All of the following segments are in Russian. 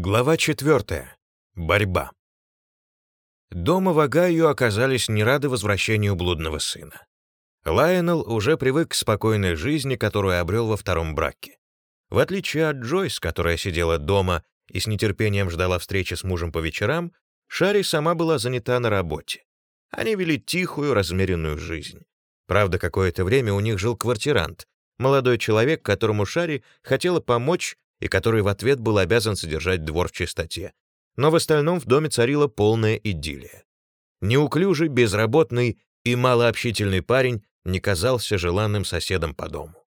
Глава 4. Борьба. Дома в Огайо оказались не рады возвращению блудного сына. Лайонел уже привык к спокойной жизни, которую обрел во втором браке. В отличие от Джойс, которая сидела дома и с нетерпением ждала встречи с мужем по вечерам, Шари сама была занята на работе. Они вели тихую, размеренную жизнь. Правда, какое-то время у них жил квартирант, молодой человек, которому Шари хотела помочь и который в ответ был обязан содержать двор в чистоте. Но в остальном в доме царила полная идиллия. Неуклюжий, безработный и малообщительный парень не казался желанным соседом по дому.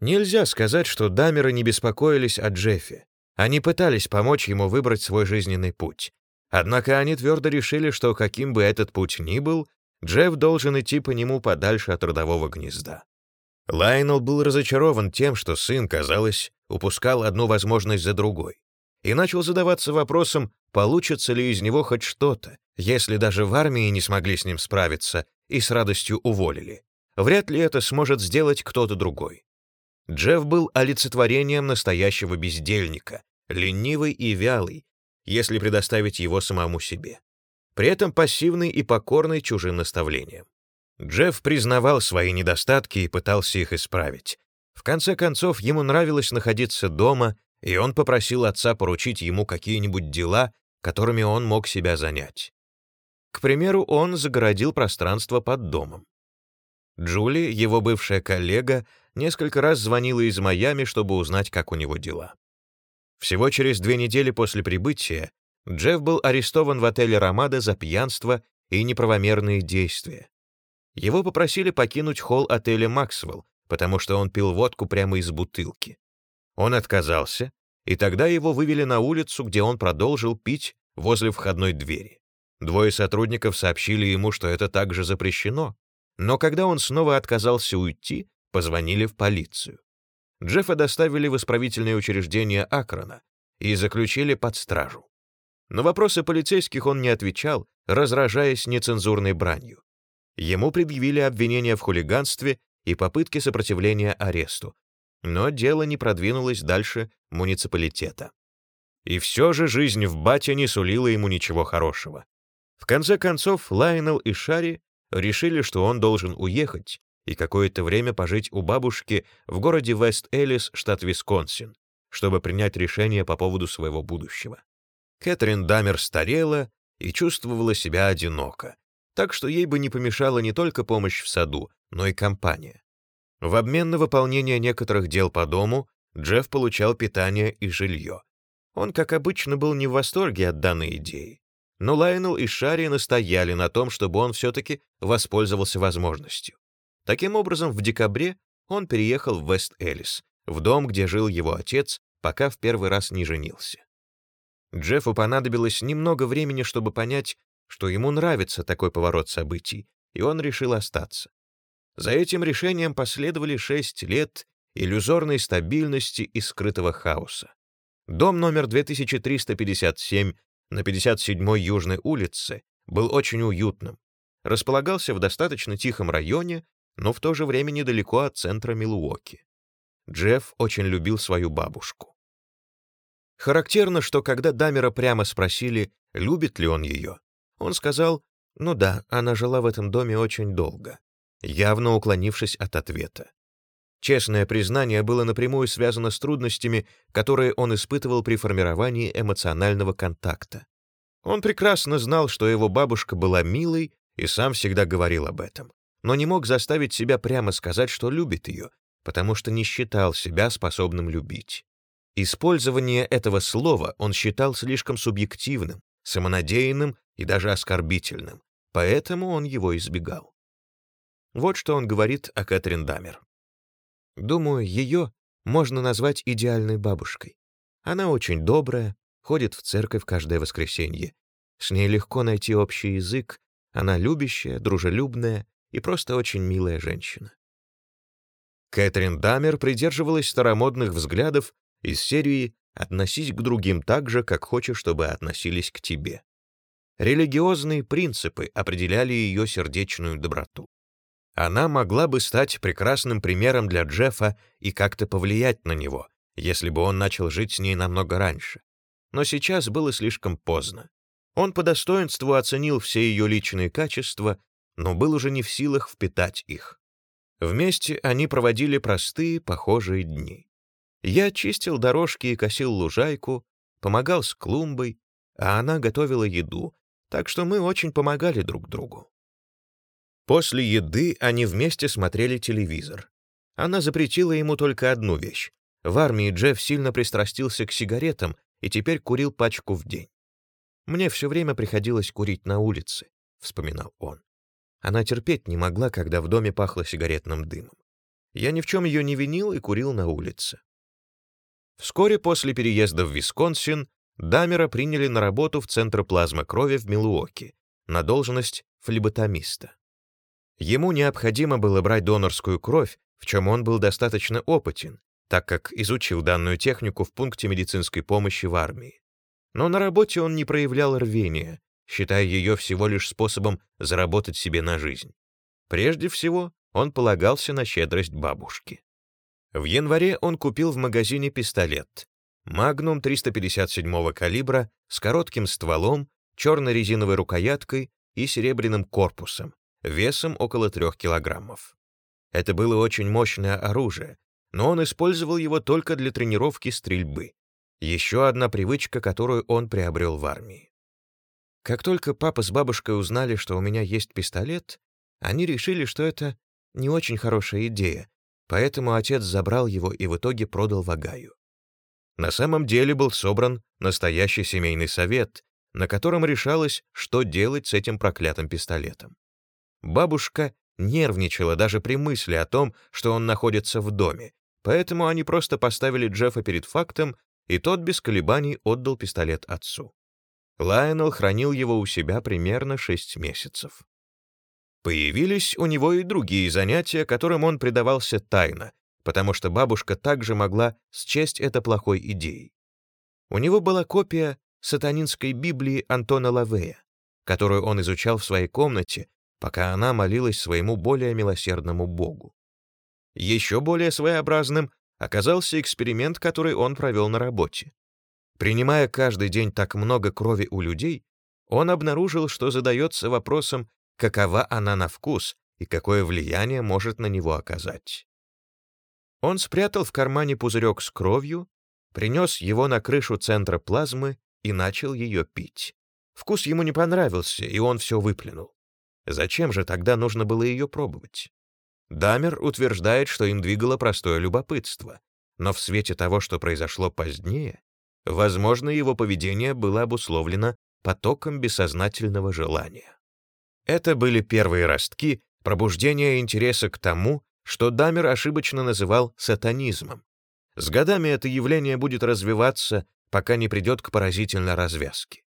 Нельзя сказать, что Дамеры не беспокоились о Джеффе. Они пытались помочь ему выбрать свой жизненный путь. Однако они твердо решили, что каким бы этот путь ни был, Джефф должен идти по нему подальше от родового гнезда. Лайнел был разочарован тем, что сын, казалось, упускал одну возможность за другой, и начал задаваться вопросом, получится ли из него хоть что-то, если даже в армии не смогли с ним справиться и с радостью уволили. Вряд ли это сможет сделать кто-то другой. Джефф был олицетворением настоящего бездельника, ленивый и вялый, если предоставить его самому себе. При этом пассивный и покорный чужим наставлениям. Джефф признавал свои недостатки и пытался их исправить. В конце концов, ему нравилось находиться дома, и он попросил отца поручить ему какие-нибудь дела, которыми он мог себя занять. К примеру, он загородил пространство под домом. Джули, его бывшая коллега, несколько раз звонила из Майами, чтобы узнать, как у него дела. Всего через две недели после прибытия Джефф был арестован в отеле «Ромада» за пьянство и неправомерные действия. Его попросили покинуть холл отеля «Максвелл», потому что он пил водку прямо из бутылки. Он отказался, и тогда его вывели на улицу, где он продолжил пить возле входной двери. Двое сотрудников сообщили ему, что это также запрещено, но когда он снова отказался уйти, позвонили в полицию. Джеффа доставили в исправительное учреждение Акрона и заключили под стражу. На вопросы полицейских он не отвечал, разражаясь нецензурной бранью. Ему предъявили обвинения в хулиганстве и попытке сопротивления аресту, но дело не продвинулось дальше муниципалитета. И все же жизнь в Бате не сулила ему ничего хорошего. В конце концов, Лайнел и Шари решили, что он должен уехать и какое-то время пожить у бабушки в городе Вест-Элис, штат Висконсин, чтобы принять решение по поводу своего будущего. Кэтрин Дамер старела и чувствовала себя одиноко, так что ей бы не помешала не только помощь в саду, но и компания. В обмен на выполнение некоторых дел по дому Джефф получал питание и жилье. Он, как обычно, был не в восторге от данной идеи, но Лайнел и Шарри настояли на том, чтобы он все-таки воспользовался возможностью. Таким образом, в декабре он переехал в Вест-Элис, в дом, где жил его отец, пока в первый раз не женился. Джеффу понадобилось немного времени, чтобы понять, что ему нравится такой поворот событий, и он решил остаться. За этим решением последовали шесть лет иллюзорной стабильности и скрытого хаоса. Дом номер 2357 на 57-й Южной улице был очень уютным, располагался в достаточно тихом районе, но в то же время недалеко от центра Милуоки. Джефф очень любил свою бабушку. Характерно, что когда Дамера прямо спросили, любит ли он ее, он сказал, ну да, она жила в этом доме очень долго, явно уклонившись от ответа. Честное признание было напрямую связано с трудностями, которые он испытывал при формировании эмоционального контакта. Он прекрасно знал, что его бабушка была милой и сам всегда говорил об этом, но не мог заставить себя прямо сказать, что любит ее, потому что не считал себя способным любить. Использование этого слова он считал слишком субъективным, самонадеянным и даже оскорбительным, поэтому он его избегал. Вот что он говорит о Кэтрин Дамер. «Думаю, ее можно назвать идеальной бабушкой. Она очень добрая, ходит в церковь каждое воскресенье. С ней легко найти общий язык, она любящая, дружелюбная и просто очень милая женщина». Кэтрин Дамер придерживалась старомодных взглядов из серии «Относись к другим так же, как хочешь, чтобы относились к тебе». Религиозные принципы определяли ее сердечную доброту. Она могла бы стать прекрасным примером для Джеффа и как-то повлиять на него, если бы он начал жить с ней намного раньше. Но сейчас было слишком поздно. Он по достоинству оценил все ее личные качества, но был уже не в силах впитать их. Вместе они проводили простые, похожие дни. Я чистил дорожки и косил лужайку, помогал с клумбой, а она готовила еду, так что мы очень помогали друг другу. После еды они вместе смотрели телевизор. Она запретила ему только одну вещь. В армии Джефф сильно пристрастился к сигаретам и теперь курил пачку в день. «Мне все время приходилось курить на улице», — вспоминал он. Она терпеть не могла, когда в доме пахло сигаретным дымом. Я ни в чем ее не винил и курил на улице. Вскоре после переезда в Висконсин Дамера приняли на работу в Центр плазмы крови в Милуоке на должность флеботомиста. Ему необходимо было брать донорскую кровь, в чем он был достаточно опытен, так как изучил данную технику в пункте медицинской помощи в армии. Но на работе он не проявлял рвения, считая ее всего лишь способом заработать себе на жизнь. Прежде всего, он полагался на щедрость бабушки. В январе он купил в магазине пистолет Magnum 357 калибра с коротким стволом, черной резиновой рукояткой и серебряным корпусом, весом около 3 килограммов. Это было очень мощное оружие, но он использовал его только для тренировки стрельбы. Еще одна привычка, которую он приобрел в армии. Как только папа с бабушкой узнали, что у меня есть пистолет, они решили, что это не очень хорошая идея, поэтому отец забрал его и в итоге продал Вагаю. На самом деле был собран настоящий семейный совет, на котором решалось, что делать с этим проклятым пистолетом. Бабушка нервничала даже при мысли о том, что он находится в доме, поэтому они просто поставили Джеффа перед фактом, и тот без колебаний отдал пистолет отцу. Лайонел хранил его у себя примерно шесть месяцев. Появились у него и другие занятия, которым он предавался тайно, потому что бабушка также могла счесть это плохой идеей. У него была копия сатанинской Библии Антона Лавея, которую он изучал в своей комнате, пока она молилась своему более милосердному Богу. Еще более своеобразным оказался эксперимент, который он провел на работе. Принимая каждый день так много крови у людей, он обнаружил, что задается вопросом, какова она на вкус и какое влияние может на него оказать. Он спрятал в кармане пузырек с кровью, принес его на крышу центра плазмы и начал ее пить. Вкус ему не понравился, и он все выплюнул. Зачем же тогда нужно было ее пробовать? Дамер утверждает, что им двигало простое любопытство, но в свете того, что произошло позднее, возможно, его поведение было обусловлено потоком бессознательного желания. Это были первые ростки пробуждения интереса к тому, что Дамер ошибочно называл сатанизмом. С годами это явление будет развиваться, пока не придет к поразительной развязке.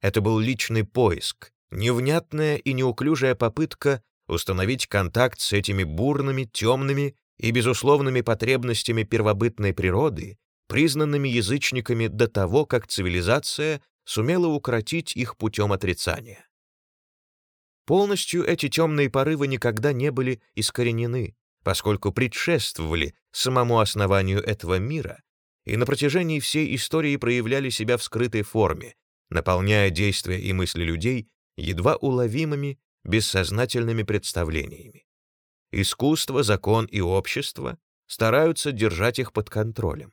Это был личный поиск, невнятная и неуклюжая попытка установить контакт с этими бурными, темными и безусловными потребностями первобытной природы, признанными язычниками до того, как цивилизация сумела укротить их путем отрицания. Полностью эти темные порывы никогда не были искоренены, поскольку предшествовали самому основанию этого мира и на протяжении всей истории проявляли себя в скрытой форме, наполняя действия и мысли людей едва уловимыми, бессознательными представлениями. Искусство, закон и общество стараются держать их под контролем.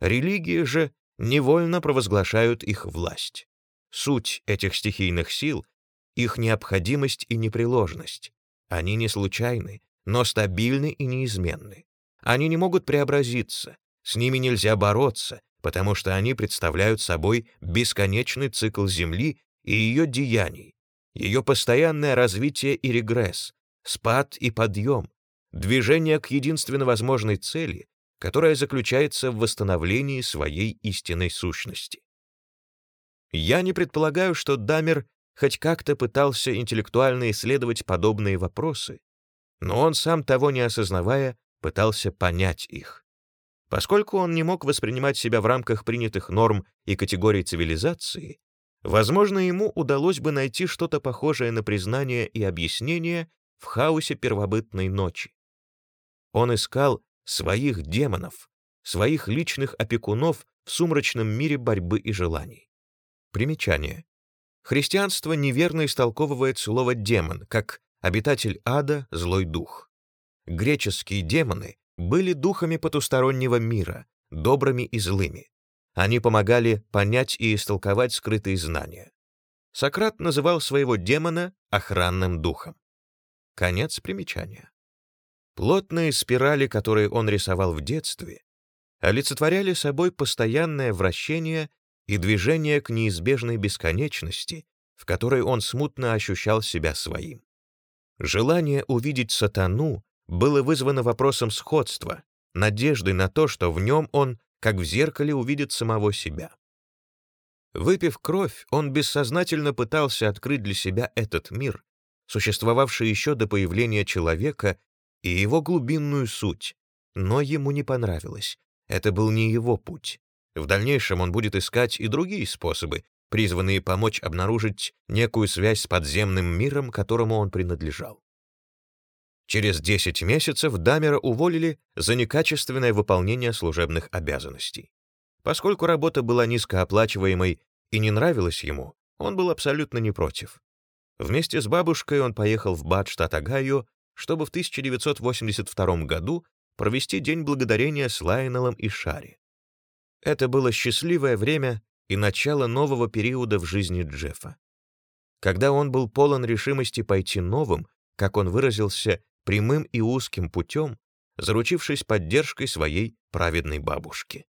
Религии же невольно провозглашают их власть. Суть этих стихийных сил — их необходимость и непреложность. Они не случайны, но стабильны и неизменны. Они не могут преобразиться, с ними нельзя бороться, потому что они представляют собой бесконечный цикл Земли и ее деяний, ее постоянное развитие и регресс, спад и подъем, движение к единственно возможной цели, которая заключается в восстановлении своей истинной сущности. Я не предполагаю, что Дамер хоть как-то пытался интеллектуально исследовать подобные вопросы, но он сам того не осознавая пытался понять их. Поскольку он не мог воспринимать себя в рамках принятых норм и категорий цивилизации, возможно, ему удалось бы найти что-то похожее на признание и объяснение в хаосе первобытной ночи. Он искал своих демонов, своих личных опекунов в сумрачном мире борьбы и желаний. Примечание. Христианство неверно истолковывает слово «демон» как «обитатель ада, злой дух». Греческие демоны были духами потустороннего мира, добрыми и злыми. Они помогали понять и истолковать скрытые знания. Сократ называл своего демона охранным духом. Конец примечания. Плотные спирали, которые он рисовал в детстве, олицетворяли собой постоянное вращение и движение к неизбежной бесконечности, в которой он смутно ощущал себя своим. Желание увидеть сатану было вызвано вопросом сходства, надеждой на то, что в нем он, как в зеркале, увидит самого себя. Выпив кровь, он бессознательно пытался открыть для себя этот мир, существовавший еще до появления человека, и его глубинную суть, но ему не понравилось. Это был не его путь. В дальнейшем он будет искать и другие способы, призванные помочь обнаружить некую связь с подземным миром, которому он принадлежал. Через 10 месяцев Дамера уволили за некачественное выполнение служебных обязанностей. Поскольку работа была низкооплачиваемой и не нравилась ему, он был абсолютно не против. Вместе с бабушкой он поехал в Бад, штат Огайо, чтобы в 1982 году провести День Благодарения с Лайнелом и Шари. Это было счастливое время и начало нового периода в жизни Джеффа. Когда он был полон решимости пойти новым, как он выразился, прямым и узким путем, заручившись поддержкой своей праведной бабушки.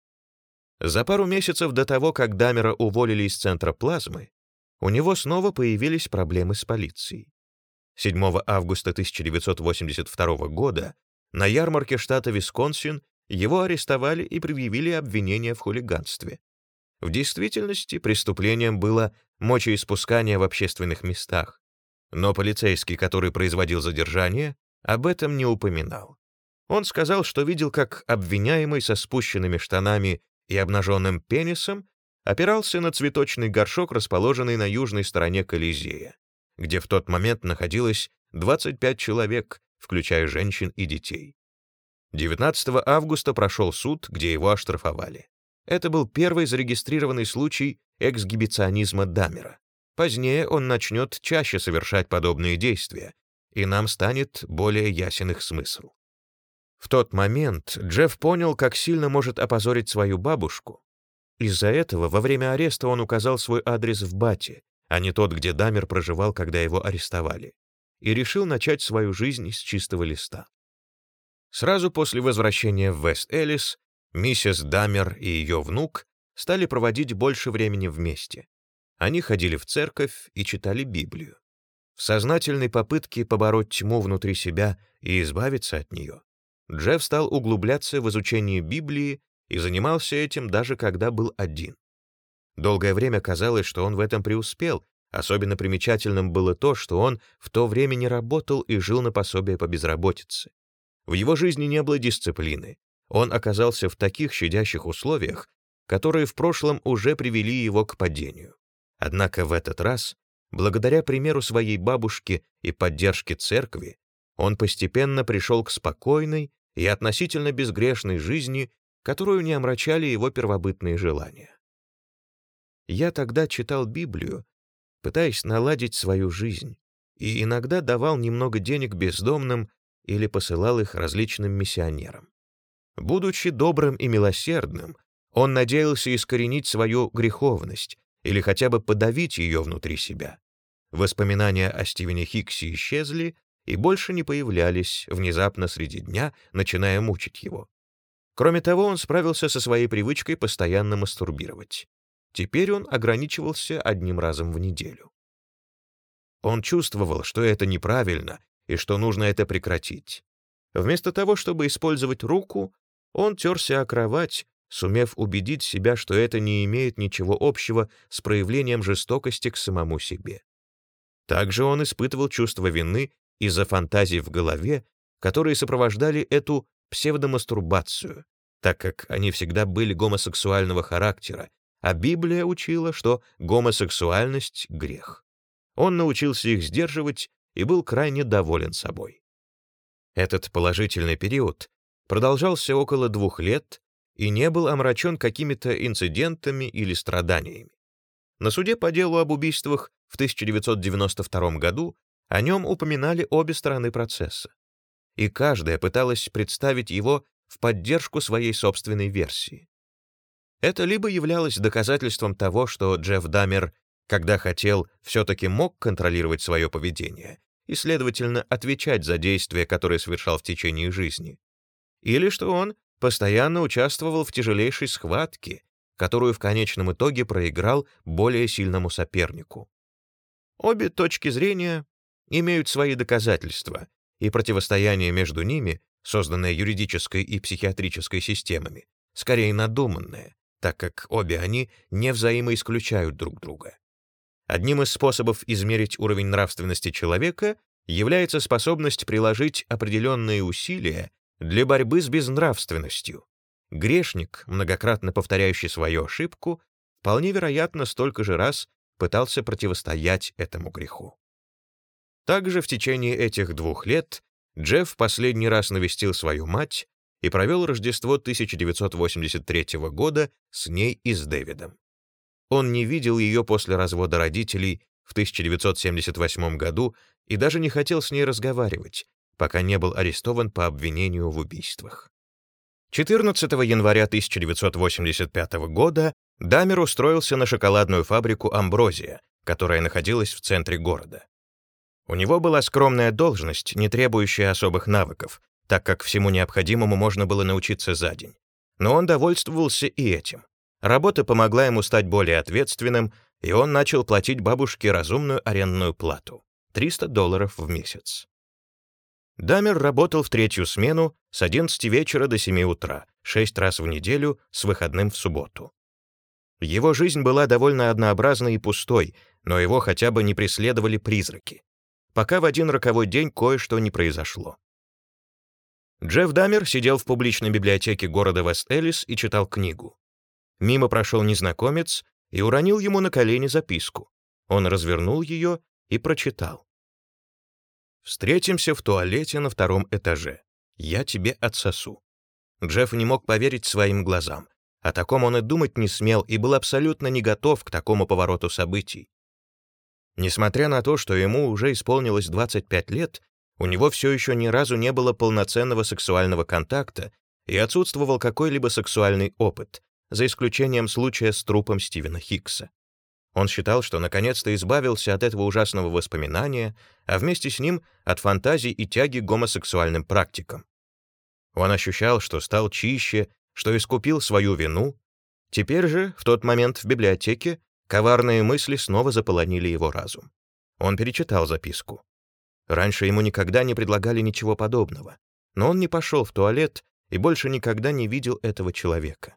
За пару месяцев до того, как Дамера уволили из центра плазмы, у него снова появились проблемы с полицией. 7 августа 1982 года на ярмарке штата Висконсин его арестовали и предъявили обвинение в хулиганстве. В действительности преступлением было мочеиспускание в общественных местах, но полицейский, который производил задержание, об этом не упоминал. Он сказал, что видел, как обвиняемый со спущенными штанами и обнаженным пенисом опирался на цветочный горшок, расположенный на южной стороне Колизея, где в тот момент находилось 25 человек, включая женщин и детей. 19 августа прошел суд, где его оштрафовали. Это был первый зарегистрированный случай эксгибиционизма Дамера. Позднее он начнет чаще совершать подобные действия, и нам станет более ясен их смысл. В тот момент Джефф понял, как сильно может опозорить свою бабушку. Из-за этого во время ареста он указал свой адрес в Бате, а не тот, где Дамер проживал, когда его арестовали и решил начать свою жизнь с чистого листа. Сразу после возвращения в Вест-Элис миссис Дамер и ее внук стали проводить больше времени вместе. Они ходили в церковь и читали Библию. В сознательной попытке побороть тьму внутри себя и избавиться от нее, Джефф стал углубляться в изучение Библии и занимался этим даже когда был один. Долгое время казалось, что он в этом преуспел, Особенно примечательным было то, что он в то время не работал и жил на пособие по безработице. В его жизни не было дисциплины. Он оказался в таких щадящих условиях, которые в прошлом уже привели его к падению. Однако в этот раз, благодаря примеру своей бабушки и поддержке церкви, он постепенно пришел к спокойной и относительно безгрешной жизни, которую не омрачали его первобытные желания. Я тогда читал Библию пытаясь наладить свою жизнь, и иногда давал немного денег бездомным или посылал их различным миссионерам. Будучи добрым и милосердным, он надеялся искоренить свою греховность или хотя бы подавить ее внутри себя. Воспоминания о Стивене Хиксе исчезли и больше не появлялись внезапно среди дня, начиная мучить его. Кроме того, он справился со своей привычкой постоянно мастурбировать. Теперь он ограничивался одним разом в неделю. Он чувствовал, что это неправильно и что нужно это прекратить. Вместо того, чтобы использовать руку, он терся о кровать, сумев убедить себя, что это не имеет ничего общего с проявлением жестокости к самому себе. Также он испытывал чувство вины из-за фантазий в голове, которые сопровождали эту псевдомастурбацию, так как они всегда были гомосексуального характера а Библия учила, что гомосексуальность — грех. Он научился их сдерживать и был крайне доволен собой. Этот положительный период продолжался около двух лет, и не был омрачен какими-то инцидентами или страданиями. На суде по делу об убийствах в 1992 году о нем упоминали обе стороны процесса, и каждая пыталась представить его в поддержку своей собственной версии. Это либо являлось доказательством того, что Джефф Даммер, когда хотел, все-таки мог контролировать свое поведение и, следовательно, отвечать за действия, которые совершал в течение жизни, или что он постоянно участвовал в тяжелейшей схватке, которую в конечном итоге проиграл более сильному сопернику. Обе точки зрения имеют свои доказательства, и противостояние между ними, созданное юридической и психиатрической системами, скорее надуманное, так как обе они не взаимоисключают друг друга. Одним из способов измерить уровень нравственности человека является способность приложить определенные усилия для борьбы с безнравственностью. Грешник, многократно повторяющий свою ошибку, вполне вероятно столько же раз пытался противостоять этому греху. Также в течение этих двух лет Джефф последний раз навестил свою мать и провел Рождество 1983 года с ней и с Дэвидом. Он не видел ее после развода родителей в 1978 году и даже не хотел с ней разговаривать, пока не был арестован по обвинению в убийствах. 14 января 1985 года Дамер устроился на шоколадную фабрику «Амброзия», которая находилась в центре города. У него была скромная должность, не требующая особых навыков, так как всему необходимому можно было научиться за день. Но он довольствовался и этим. Работа помогла ему стать более ответственным, и он начал платить бабушке разумную арендную плату — 300 долларов в месяц. Дамер работал в третью смену с 11 вечера до 7 утра, 6 раз в неделю с выходным в субботу. Его жизнь была довольно однообразной и пустой, но его хотя бы не преследовали призраки. Пока в один роковой день кое-что не произошло. Джефф Дамер сидел в публичной библиотеке города Вест-Эллис и читал книгу. Мимо прошел незнакомец и уронил ему на колени записку. Он развернул ее и прочитал. Встретимся в туалете на втором этаже. Я тебе отсосу». Джефф не мог поверить своим глазам. О таком он и думать не смел и был абсолютно не готов к такому повороту событий. Несмотря на то, что ему уже исполнилось 25 лет, у него все еще ни разу не было полноценного сексуального контакта и отсутствовал какой-либо сексуальный опыт, за исключением случая с трупом Стивена Хиггса. Он считал, что наконец-то избавился от этого ужасного воспоминания, а вместе с ним от фантазий и тяги к гомосексуальным практикам. Он ощущал, что стал чище, что искупил свою вину. Теперь же, в тот момент в библиотеке, коварные мысли снова заполонили его разум. Он перечитал записку. Раньше ему никогда не предлагали ничего подобного, но он не пошел в туалет и больше никогда не видел этого человека.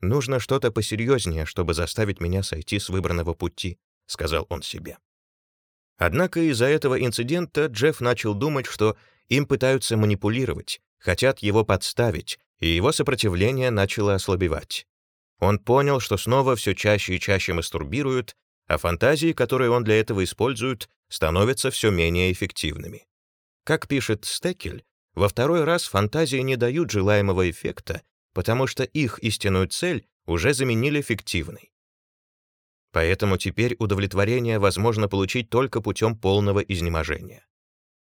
«Нужно что-то посерьезнее, чтобы заставить меня сойти с выбранного пути», — сказал он себе. Однако из-за этого инцидента Джефф начал думать, что им пытаются манипулировать, хотят его подставить, и его сопротивление начало ослабевать. Он понял, что снова все чаще и чаще мастурбируют, а фантазии, которые он для этого использует, становятся все менее эффективными. Как пишет Стекель, во второй раз фантазии не дают желаемого эффекта, потому что их истинную цель уже заменили фиктивной. Поэтому теперь удовлетворение возможно получить только путем полного изнеможения.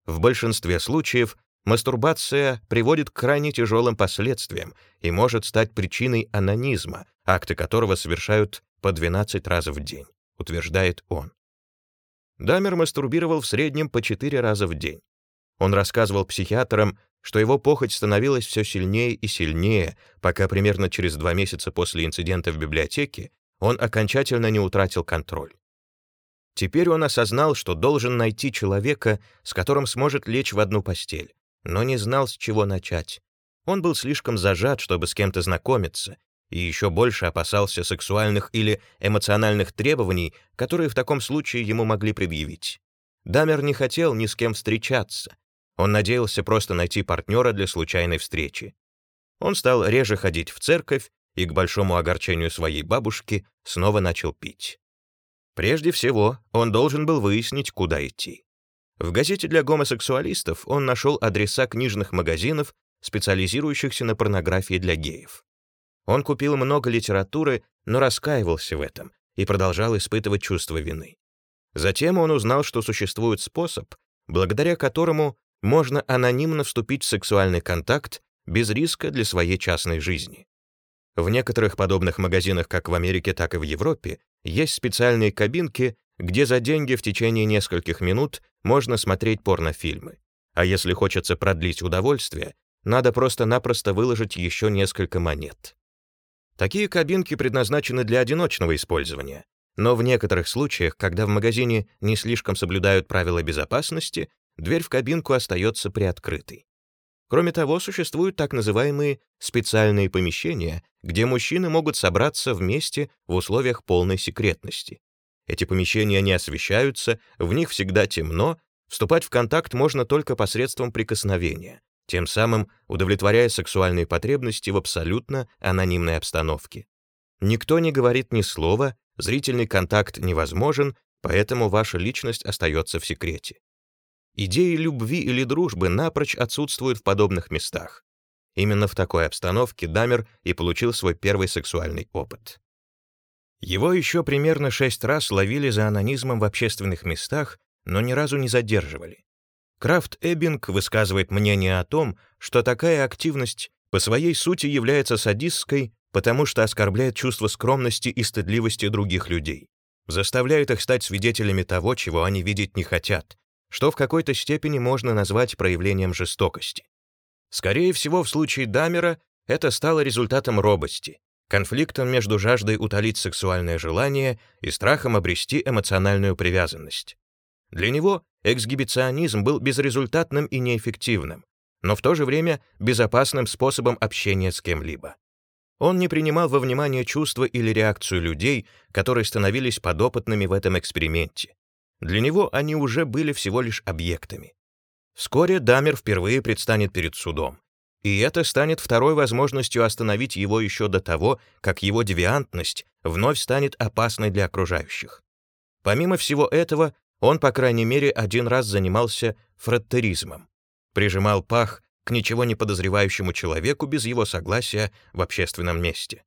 В большинстве случаев мастурбация приводит к крайне тяжелым последствиям и может стать причиной анонизма, акты которого совершают по 12 раз в день, утверждает он. Дамер мастурбировал в среднем по 4 раза в день. Он рассказывал психиатрам, что его похоть становилась все сильнее и сильнее, пока примерно через два месяца после инцидента в библиотеке он окончательно не утратил контроль. Теперь он осознал, что должен найти человека, с которым сможет лечь в одну постель, но не знал, с чего начать. Он был слишком зажат, чтобы с кем-то знакомиться, и еще больше опасался сексуальных или эмоциональных требований, которые в таком случае ему могли предъявить. Дамер не хотел ни с кем встречаться, он надеялся просто найти партнера для случайной встречи. Он стал реже ходить в церковь и, к большому огорчению своей бабушки, снова начал пить. Прежде всего, он должен был выяснить, куда идти. В газете для гомосексуалистов он нашел адреса книжных магазинов, специализирующихся на порнографии для геев. Он купил много литературы, но раскаивался в этом и продолжал испытывать чувство вины. Затем он узнал, что существует способ, благодаря которому можно анонимно вступить в сексуальный контакт без риска для своей частной жизни. В некоторых подобных магазинах, как в Америке, так и в Европе, есть специальные кабинки, где за деньги в течение нескольких минут можно смотреть порнофильмы. А если хочется продлить удовольствие, надо просто-напросто выложить еще несколько монет. Такие кабинки предназначены для одиночного использования, но в некоторых случаях, когда в магазине не слишком соблюдают правила безопасности, дверь в кабинку остается приоткрытой. Кроме того, существуют так называемые специальные помещения, где мужчины могут собраться вместе в условиях полной секретности. Эти помещения не освещаются, в них всегда темно, вступать в контакт можно только посредством прикосновения, тем самым удовлетворяя сексуальные потребности в абсолютно анонимной обстановке. Никто не говорит ни слова, зрительный контакт невозможен, поэтому ваша личность остается в секрете. Идеи любви или дружбы напрочь отсутствуют в подобных местах. Именно в такой обстановке Дамер и получил свой первый сексуальный опыт. Его еще примерно шесть раз ловили за анонизмом в общественных местах, но ни разу не задерживали. Крафт Эббинг высказывает мнение о том, что такая активность по своей сути является садистской, потому что оскорбляет чувство скромности и стыдливости других людей, заставляет их стать свидетелями того, чего они видеть не хотят, что в какой-то степени можно назвать проявлением жестокости. Скорее всего, в случае Дамера это стало результатом робости, конфликтом между жаждой утолить сексуальное желание и страхом обрести эмоциональную привязанность. Для него эксгибиционизм был безрезультатным и неэффективным, но в то же время безопасным способом общения с кем-либо. Он не принимал во внимание чувства или реакцию людей, которые становились подопытными в этом эксперименте, для него они уже были всего лишь объектами. Вскоре Дамер впервые предстанет перед судом. И это станет второй возможностью остановить его еще до того, как его девиантность вновь станет опасной для окружающих. Помимо всего этого, он, по крайней мере, один раз занимался фраттеризмом. Прижимал пах к ничего не подозревающему человеку без его согласия в общественном месте.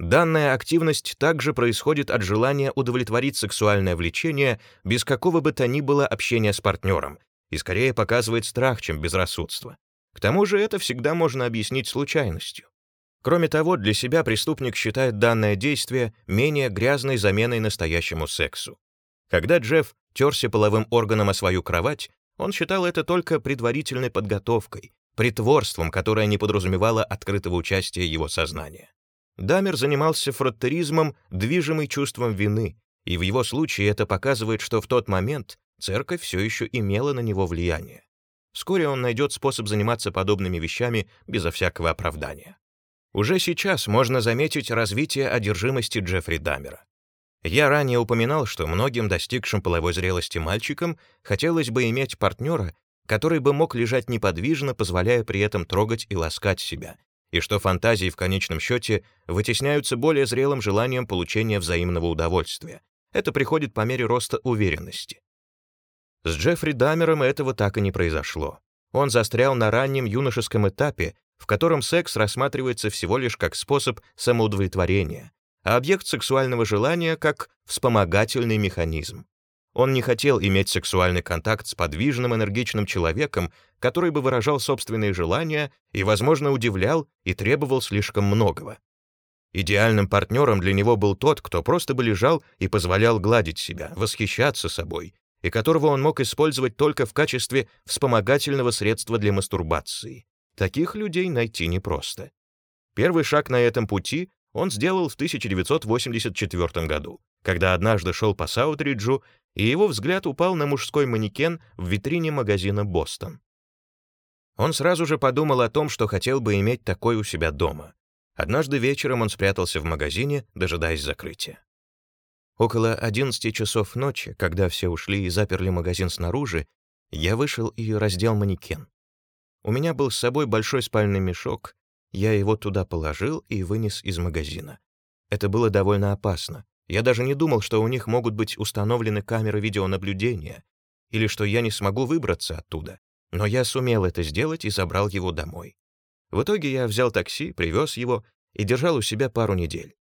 Данная активность также происходит от желания удовлетворить сексуальное влечение без какого бы то ни было общения с партнером и скорее показывает страх, чем безрассудство. К тому же это всегда можно объяснить случайностью. Кроме того, для себя преступник считает данное действие менее грязной заменой настоящему сексу. Когда Джефф терся половым органом о свою кровать, он считал это только предварительной подготовкой, притворством, которое не подразумевало открытого участия его сознания. Дамер занимался фроттеризмом, движимый чувством вины, и в его случае это показывает, что в тот момент церковь все еще имела на него влияние. Вскоре он найдет способ заниматься подобными вещами безо всякого оправдания. Уже сейчас можно заметить развитие одержимости Джеффри Дамера. Я ранее упоминал, что многим достигшим половой зрелости мальчикам хотелось бы иметь партнера, который бы мог лежать неподвижно, позволяя при этом трогать и ласкать себя, и что фантазии в конечном счете вытесняются более зрелым желанием получения взаимного удовольствия. Это приходит по мере роста уверенности. С Джеффри Дамером этого так и не произошло. Он застрял на раннем юношеском этапе, в котором секс рассматривается всего лишь как способ самоудовлетворения, а объект сексуального желания как вспомогательный механизм. Он не хотел иметь сексуальный контакт с подвижным, энергичным человеком, который бы выражал собственные желания и, возможно, удивлял и требовал слишком многого. Идеальным партнером для него был тот, кто просто бы лежал и позволял гладить себя, восхищаться собой, и которого он мог использовать только в качестве вспомогательного средства для мастурбации. Таких людей найти непросто. Первый шаг на этом пути он сделал в 1984 году, когда однажды шел по Саутриджу и его взгляд упал на мужской манекен в витрине магазина «Бостон». Он сразу же подумал о том, что хотел бы иметь такой у себя дома. Однажды вечером он спрятался в магазине, дожидаясь закрытия. Около 11 часов ночи, когда все ушли и заперли магазин снаружи, я вышел и раздел манекен. У меня был с собой большой спальный мешок, я его туда положил и вынес из магазина. Это было довольно опасно. Я даже не думал, что у них могут быть установлены камеры видеонаблюдения или что я не смогу выбраться оттуда. Но я сумел это сделать и забрал его домой. В итоге я взял такси, привез его и держал у себя пару недель.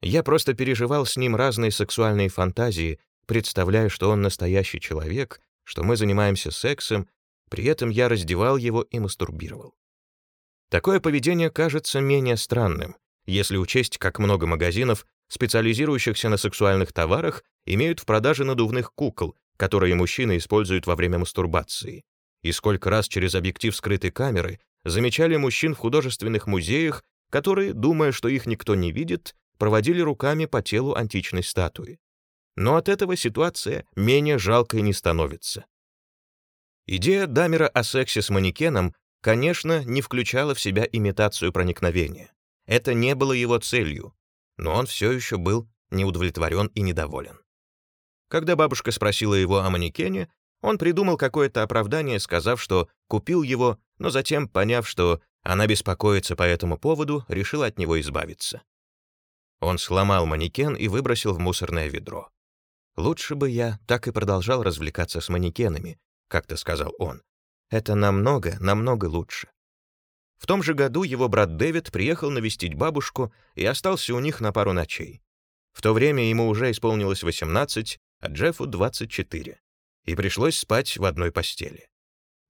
Я просто переживал с ним разные сексуальные фантазии, представляя, что он настоящий человек, что мы занимаемся сексом, при этом я раздевал его и мастурбировал. Такое поведение кажется менее странным, если учесть, как много магазинов, специализирующихся на сексуальных товарах, имеют в продаже надувных кукол, которые мужчины используют во время мастурбации. И сколько раз через объектив скрытой камеры замечали мужчин в художественных музеях, которые, думая, что их никто не видит, проводили руками по телу античной статуи. Но от этого ситуация менее жалкой не становится. Идея Дамера о сексе с манекеном, конечно, не включала в себя имитацию проникновения. Это не было его целью, но он все еще был неудовлетворен и недоволен. Когда бабушка спросила его о манекене, он придумал какое-то оправдание, сказав, что купил его, но затем, поняв, что она беспокоится по этому поводу, решил от него избавиться. Он сломал манекен и выбросил в мусорное ведро. «Лучше бы я так и продолжал развлекаться с манекенами», — как-то сказал он. «Это намного, намного лучше». В том же году его брат Дэвид приехал навестить бабушку и остался у них на пару ночей. В то время ему уже исполнилось 18, а Джеффу 24, и пришлось спать в одной постели.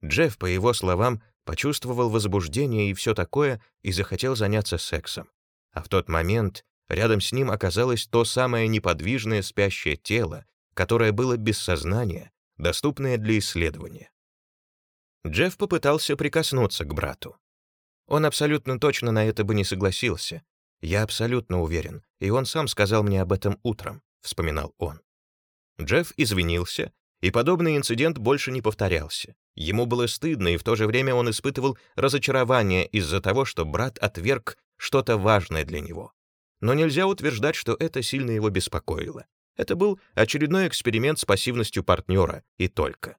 Джефф, по его словам, почувствовал возбуждение и все такое и захотел заняться сексом. А в тот момент рядом с ним оказалось то самое неподвижное спящее тело, которое было без сознания, доступное для исследования. Джефф попытался прикоснуться к брату. Он абсолютно точно на это бы не согласился. Я абсолютно уверен, и он сам сказал мне об этом утром, вспоминал он. Джефф извинился, и подобный инцидент больше не повторялся. Ему было стыдно, и в то же время он испытывал разочарование из-за того, что брат отверг что-то важное для него. Но нельзя утверждать, что это сильно его беспокоило. Это был очередной эксперимент с пассивностью партнера, и только.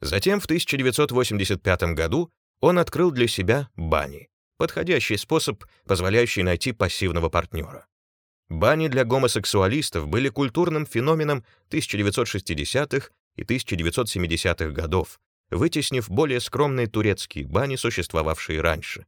Затем в 1985 году он открыл для себя бани, подходящий способ, позволяющий найти пассивного партнера. Бани для гомосексуалистов были культурным феноменом 1960-х и 1970-х годов, вытеснив более скромные турецкие бани, существовавшие раньше.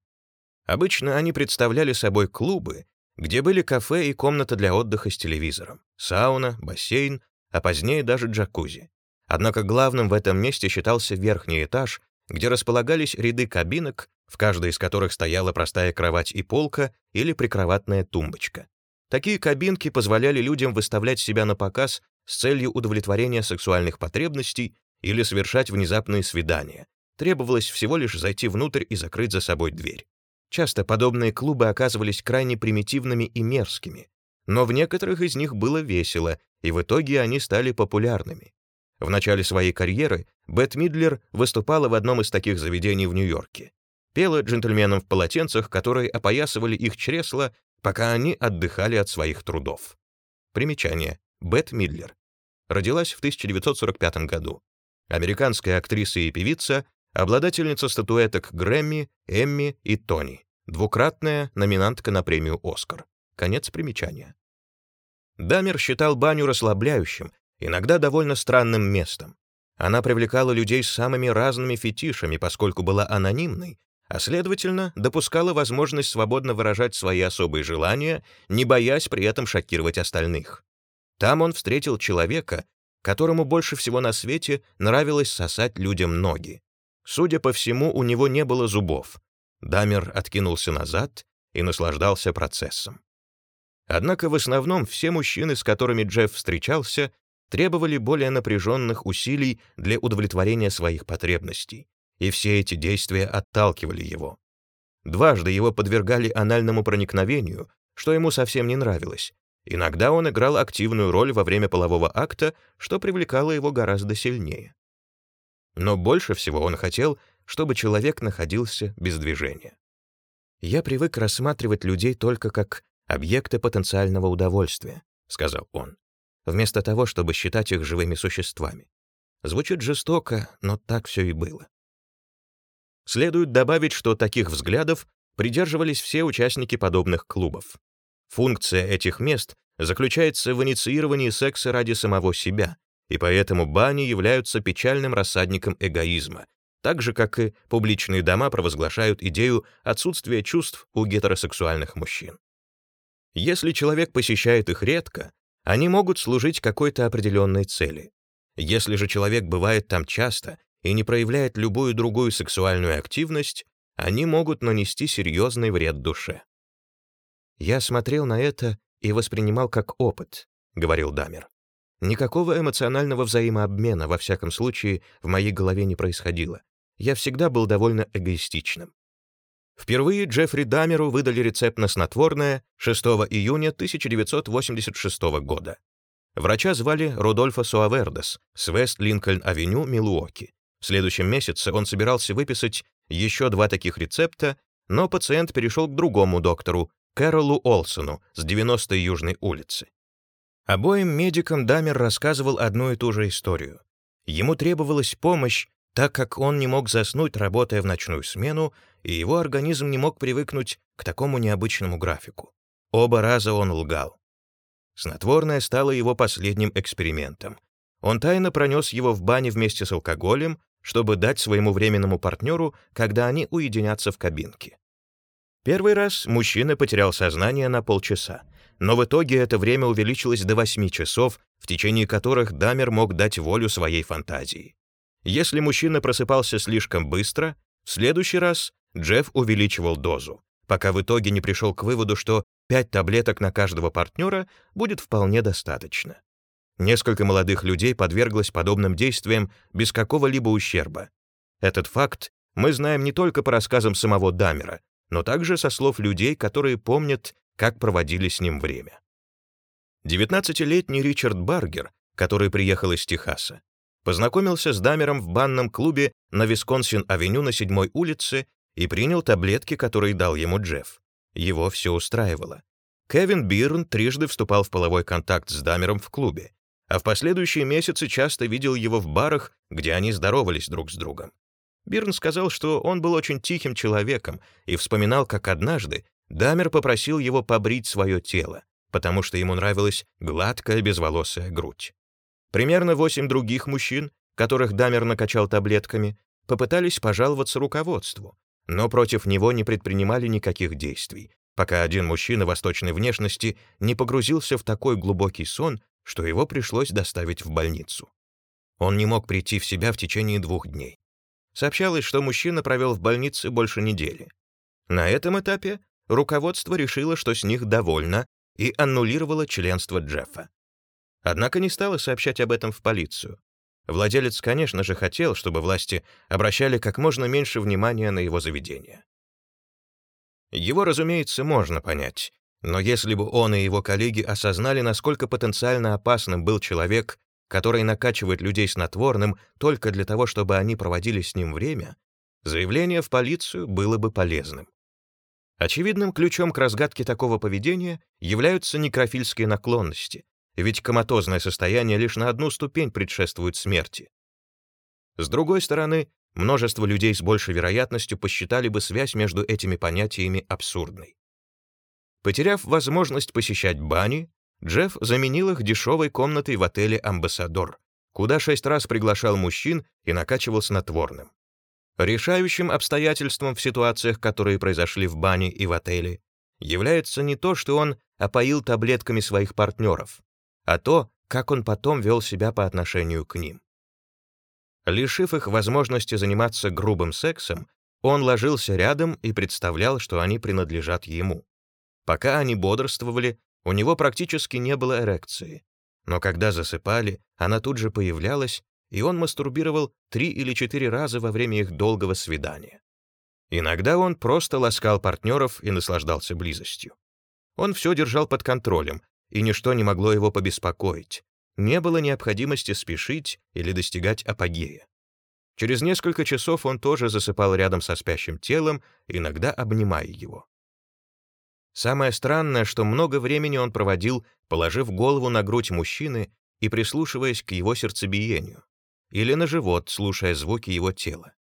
Обычно они представляли собой клубы, где были кафе и комната для отдыха с телевизором, сауна, бассейн, а позднее даже джакузи. Однако главным в этом месте считался верхний этаж, где располагались ряды кабинок, в каждой из которых стояла простая кровать и полка или прикроватная тумбочка. Такие кабинки позволяли людям выставлять себя на показ с целью удовлетворения сексуальных потребностей или совершать внезапные свидания. Требовалось всего лишь зайти внутрь и закрыть за собой дверь. Часто подобные клубы оказывались крайне примитивными и мерзкими, но в некоторых из них было весело, и в итоге они стали популярными. В начале своей карьеры Бет Мидлер выступала в одном из таких заведений в Нью-Йорке. Пела джентльменам в полотенцах, которые опоясывали их чресла пока они отдыхали от своих трудов. Примечание. Бет Мидлер. Родилась в 1945 году. Американская актриса и певица, обладательница статуэток Грэмми, Эмми и Тони. Двукратная номинантка на премию «Оскар». Конец примечания. Дамер считал баню расслабляющим, иногда довольно странным местом. Она привлекала людей с самыми разными фетишами, поскольку была анонимной а следовательно, допускала возможность свободно выражать свои особые желания, не боясь при этом шокировать остальных. Там он встретил человека, которому больше всего на свете нравилось сосать людям ноги. Судя по всему, у него не было зубов. Дамер откинулся назад и наслаждался процессом. Однако в основном все мужчины, с которыми Джефф встречался, требовали более напряженных усилий для удовлетворения своих потребностей, и все эти действия отталкивали его. Дважды его подвергали анальному проникновению, что ему совсем не нравилось. Иногда он играл активную роль во время полового акта, что привлекало его гораздо сильнее. Но больше всего он хотел, чтобы человек находился без движения. «Я привык рассматривать людей только как объекты потенциального удовольствия», — сказал он, вместо того, чтобы считать их живыми существами. Звучит жестоко, но так все и было. Следует добавить, что таких взглядов придерживались все участники подобных клубов. Функция этих мест заключается в инициировании секса ради самого себя, и поэтому бани являются печальным рассадником эгоизма, так же, как и публичные дома провозглашают идею отсутствия чувств у гетеросексуальных мужчин. Если человек посещает их редко, они могут служить какой-то определенной цели. Если же человек бывает там часто и не проявляет любую другую сексуальную активность, они могут нанести серьезный вред душе. «Я смотрел на это и воспринимал как опыт», — говорил Дамер. «Никакого эмоционального взаимообмена, во всяком случае, в моей голове не происходило. Я всегда был довольно эгоистичным. Впервые Джеффри Дамеру выдали рецепт на снотворное 6 июня 1986 года. Врача звали Рудольфо Суавердес с Вест-Линкольн-авеню, Милуоки. В следующем месяце он собирался выписать еще два таких рецепта, но пациент перешел к другому доктору, Кэролу Олсону с 90-й Южной улицы. Обоим медикам Дамер рассказывал одну и ту же историю. Ему требовалась помощь, так как он не мог заснуть, работая в ночную смену, и его организм не мог привыкнуть к такому необычному графику. Оба раза он лгал. Снотворное стало его последним экспериментом. Он тайно пронес его в бане вместе с алкоголем, чтобы дать своему временному партнеру, когда они уединятся в кабинке. Первый раз мужчина потерял сознание на полчаса, но в итоге это время увеличилось до 8 часов, в течение которых Дамер мог дать волю своей фантазии. Если мужчина просыпался слишком быстро, в следующий раз Джефф увеличивал дозу, пока в итоге не пришел к выводу, что 5 таблеток на каждого партнера будет вполне достаточно. Несколько молодых людей подверглось подобным действиям без какого-либо ущерба. Этот факт мы знаем не только по рассказам самого Дамера, но также со слов людей, которые помнят, как проводили с ним время. 19-летний Ричард Баргер, который приехал из Техаса, познакомился с Дамером в банном клубе на Висконсин-авеню на 7 улице и принял таблетки, которые дал ему Джефф. Его все устраивало. Кевин Бирн трижды вступал в половой контакт с Дамером в клубе, а в последующие месяцы часто видел его в барах, где они здоровались друг с другом. Бирн сказал, что он был очень тихим человеком и вспоминал, как однажды Дамер попросил его побрить свое тело, потому что ему нравилась гладкая безволосая грудь. Примерно восемь других мужчин, которых Дамер накачал таблетками, попытались пожаловаться руководству, но против него не предпринимали никаких действий, пока один мужчина восточной внешности не погрузился в такой глубокий сон, что его пришлось доставить в больницу. Он не мог прийти в себя в течение двух дней. Сообщалось, что мужчина провел в больнице больше недели. На этом этапе руководство решило, что с них довольно, и аннулировало членство Джеффа. Однако не стало сообщать об этом в полицию. Владелец, конечно же, хотел, чтобы власти обращали как можно меньше внимания на его заведение. Его, разумеется, можно понять, но если бы он и его коллеги осознали, насколько потенциально опасным был человек, который накачивает людей снотворным только для того, чтобы они проводили с ним время, заявление в полицию было бы полезным. Очевидным ключом к разгадке такого поведения являются некрофильские наклонности, ведь коматозное состояние лишь на одну ступень предшествует смерти. С другой стороны, множество людей с большей вероятностью посчитали бы связь между этими понятиями абсурдной. Потеряв возможность посещать бани, Джефф заменил их дешевой комнатой в отеле «Амбассадор», куда шесть раз приглашал мужчин и накачивал снотворным. Решающим обстоятельством в ситуациях, которые произошли в бане и в отеле, является не то, что он опоил таблетками своих партнеров, а то, как он потом вел себя по отношению к ним. Лишив их возможности заниматься грубым сексом, он ложился рядом и представлял, что они принадлежат ему. Пока они бодрствовали, у него практически не было эрекции. Но когда засыпали, она тут же появлялась, и он мастурбировал три или четыре раза во время их долгого свидания. Иногда он просто ласкал партнеров и наслаждался близостью. Он все держал под контролем, и ничто не могло его побеспокоить. Не было необходимости спешить или достигать апогея. Через несколько часов он тоже засыпал рядом со спящим телом, иногда обнимая его. Самое странное, что много времени он проводил, положив голову на грудь мужчины и прислушиваясь к его сердцебиению, или на живот, слушая звуки его тела.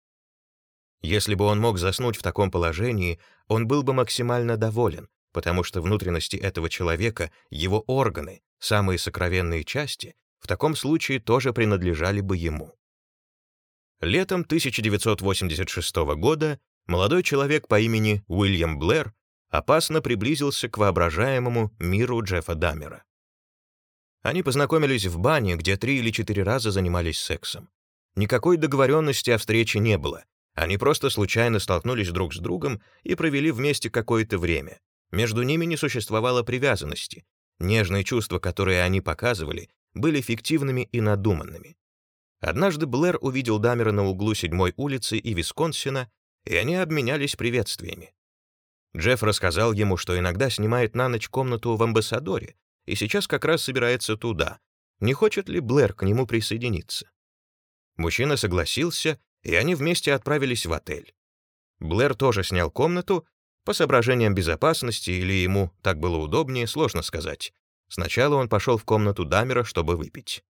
Если бы он мог заснуть в таком положении, он был бы максимально доволен, потому что внутренности этого человека, его органы, самые сокровенные части, в таком случае тоже принадлежали бы ему. Летом 1986 года молодой человек по имени Уильям Блэр опасно приблизился к воображаемому миру Джеффа Даммера. Они познакомились в бане, где три или четыре раза занимались сексом. Никакой договоренности о встрече не было. Они просто случайно столкнулись друг с другом и провели вместе какое-то время. Между ними не существовало привязанности. Нежные чувства, которые они показывали, были фиктивными и надуманными. Однажды Блэр увидел Дамера на углу 7-й улицы и Висконсина, и они обменялись приветствиями. Джефф рассказал ему, что иногда снимает на ночь комнату в амбассадоре, и сейчас как раз собирается туда. Не хочет ли Блэр к нему присоединиться? Мужчина согласился, и они вместе отправились в отель. Блэр тоже снял комнату, по соображениям безопасности или ему так было удобнее, сложно сказать. Сначала он пошел в комнату Дамера, чтобы выпить.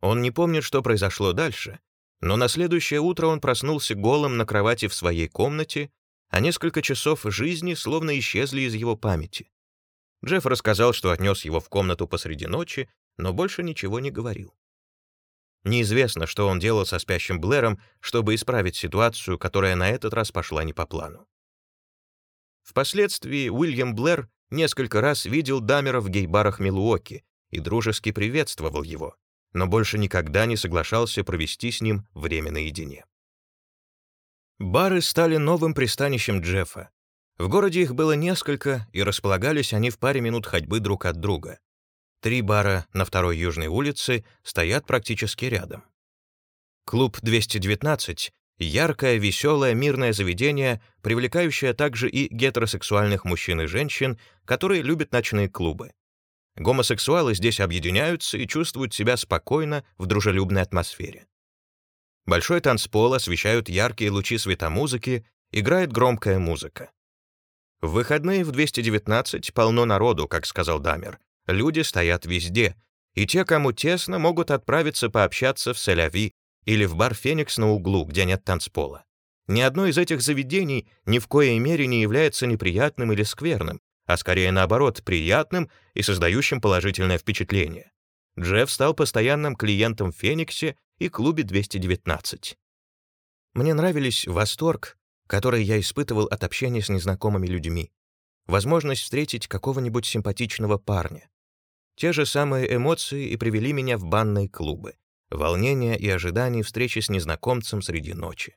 Он не помнит, что произошло дальше, но на следующее утро он проснулся голым на кровати в своей комнате, а несколько часов жизни словно исчезли из его памяти. Джефф рассказал, что отнес его в комнату посреди ночи, но больше ничего не говорил. Неизвестно, что он делал со спящим Блэром, чтобы исправить ситуацию, которая на этот раз пошла не по плану. Впоследствии Уильям Блэр несколько раз видел Дамера в гей-барах Милуоки и дружески приветствовал его, но больше никогда не соглашался провести с ним время наедине. Бары стали новым пристанищем Джеффа. В городе их было несколько, и располагались они в паре минут ходьбы друг от друга. Три бара на второй южной улице стоят практически рядом. Клуб 219 — яркое, веселое, мирное заведение, привлекающее также и гетеросексуальных мужчин и женщин, которые любят ночные клубы. Гомосексуалы здесь объединяются и чувствуют себя спокойно в дружелюбной атмосфере. Большой танцпол освещают яркие лучи светомузыки, играет громкая музыка. В выходные в 219 полно народу, как сказал Дамер. Люди стоят везде, и те, кому тесно, могут отправиться пообщаться в Соляви или в бар «Феникс» на углу, где нет танцпола. Ни одно из этих заведений ни в коей мере не является неприятным или скверным, а скорее наоборот, приятным и создающим положительное впечатление. Джефф стал постоянным клиентом в «Фениксе» и клубе 219. Мне нравились восторг, который я испытывал от общения с незнакомыми людьми, возможность встретить какого-нибудь симпатичного парня. Те же самые эмоции и привели меня в банные клубы, волнение и ожидание встречи с незнакомцем среди ночи.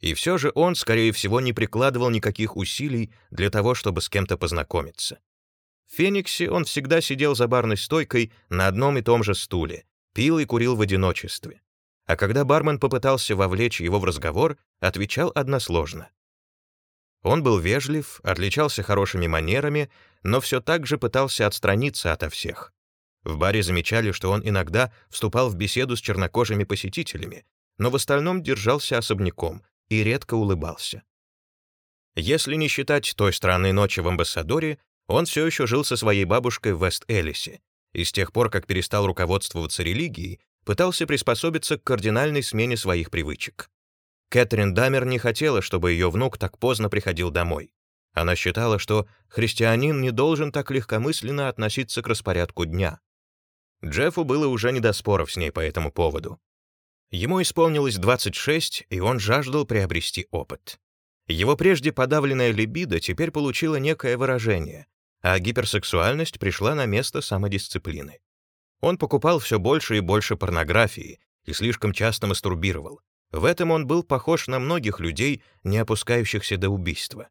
И все же он, скорее всего, не прикладывал никаких усилий для того, чтобы с кем-то познакомиться. В Фениксе он всегда сидел за барной стойкой на одном и том же стуле, пил и курил в одиночестве. А когда бармен попытался вовлечь его в разговор, отвечал односложно. Он был вежлив, отличался хорошими манерами, но все так же пытался отстраниться ото всех. В баре замечали, что он иногда вступал в беседу с чернокожими посетителями, но в остальном держался особняком и редко улыбался. Если не считать той странной ночи в амбассадоре, он все еще жил со своей бабушкой в Вест-Элисе, и с тех пор, как перестал руководствоваться религией, пытался приспособиться к кардинальной смене своих привычек. Кэтрин Дамер не хотела, чтобы ее внук так поздно приходил домой. Она считала, что христианин не должен так легкомысленно относиться к распорядку дня. Джеффу было уже не до споров с ней по этому поводу. Ему исполнилось 26, и он жаждал приобрести опыт. Его прежде подавленная либидо теперь получила некое выражение, а гиперсексуальность пришла на место самодисциплины. Он покупал все больше и больше порнографии и слишком часто мастурбировал. В этом он был похож на многих людей, не опускающихся до убийства.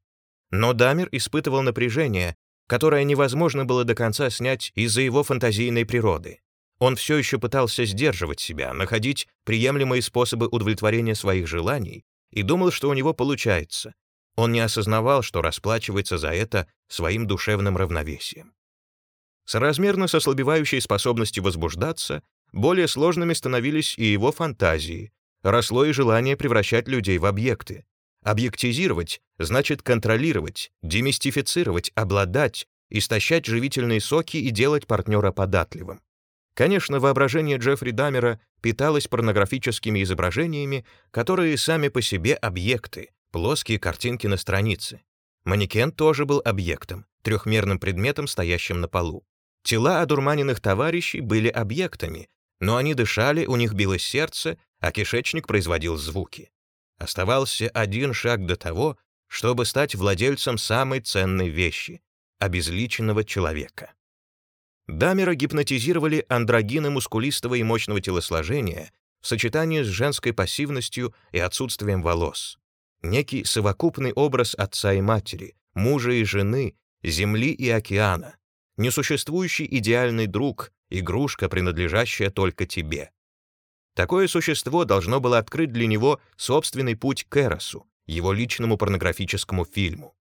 Но Дамер испытывал напряжение, которое невозможно было до конца снять из-за его фантазийной природы. Он все еще пытался сдерживать себя, находить приемлемые способы удовлетворения своих желаний и думал, что у него получается, он не осознавал, что расплачивается за это своим душевным равновесием. Соразмерно с ослабевающей способностью возбуждаться, более сложными становились и его фантазии, росло и желание превращать людей в объекты. Объектизировать значит контролировать, демистифицировать, обладать, истощать живительные соки и делать партнера податливым. Конечно, воображение Джеффри Дамера питалось порнографическими изображениями, которые сами по себе объекты, плоские картинки на странице. Манекен тоже был объектом, трехмерным предметом, стоящим на полу. Тела одурманенных товарищей были объектами, но они дышали, у них билось сердце, а кишечник производил звуки. Оставался один шаг до того, чтобы стать владельцем самой ценной вещи — обезличенного человека. Дамера гипнотизировали андрогины мускулистого и мощного телосложения в сочетании с женской пассивностью и отсутствием волос. Некий совокупный образ отца и матери, мужа и жены, земли и океана, несуществующий идеальный друг, игрушка, принадлежащая только тебе. Такое существо должно было открыть для него собственный путь к Эросу, его личному порнографическому фильму.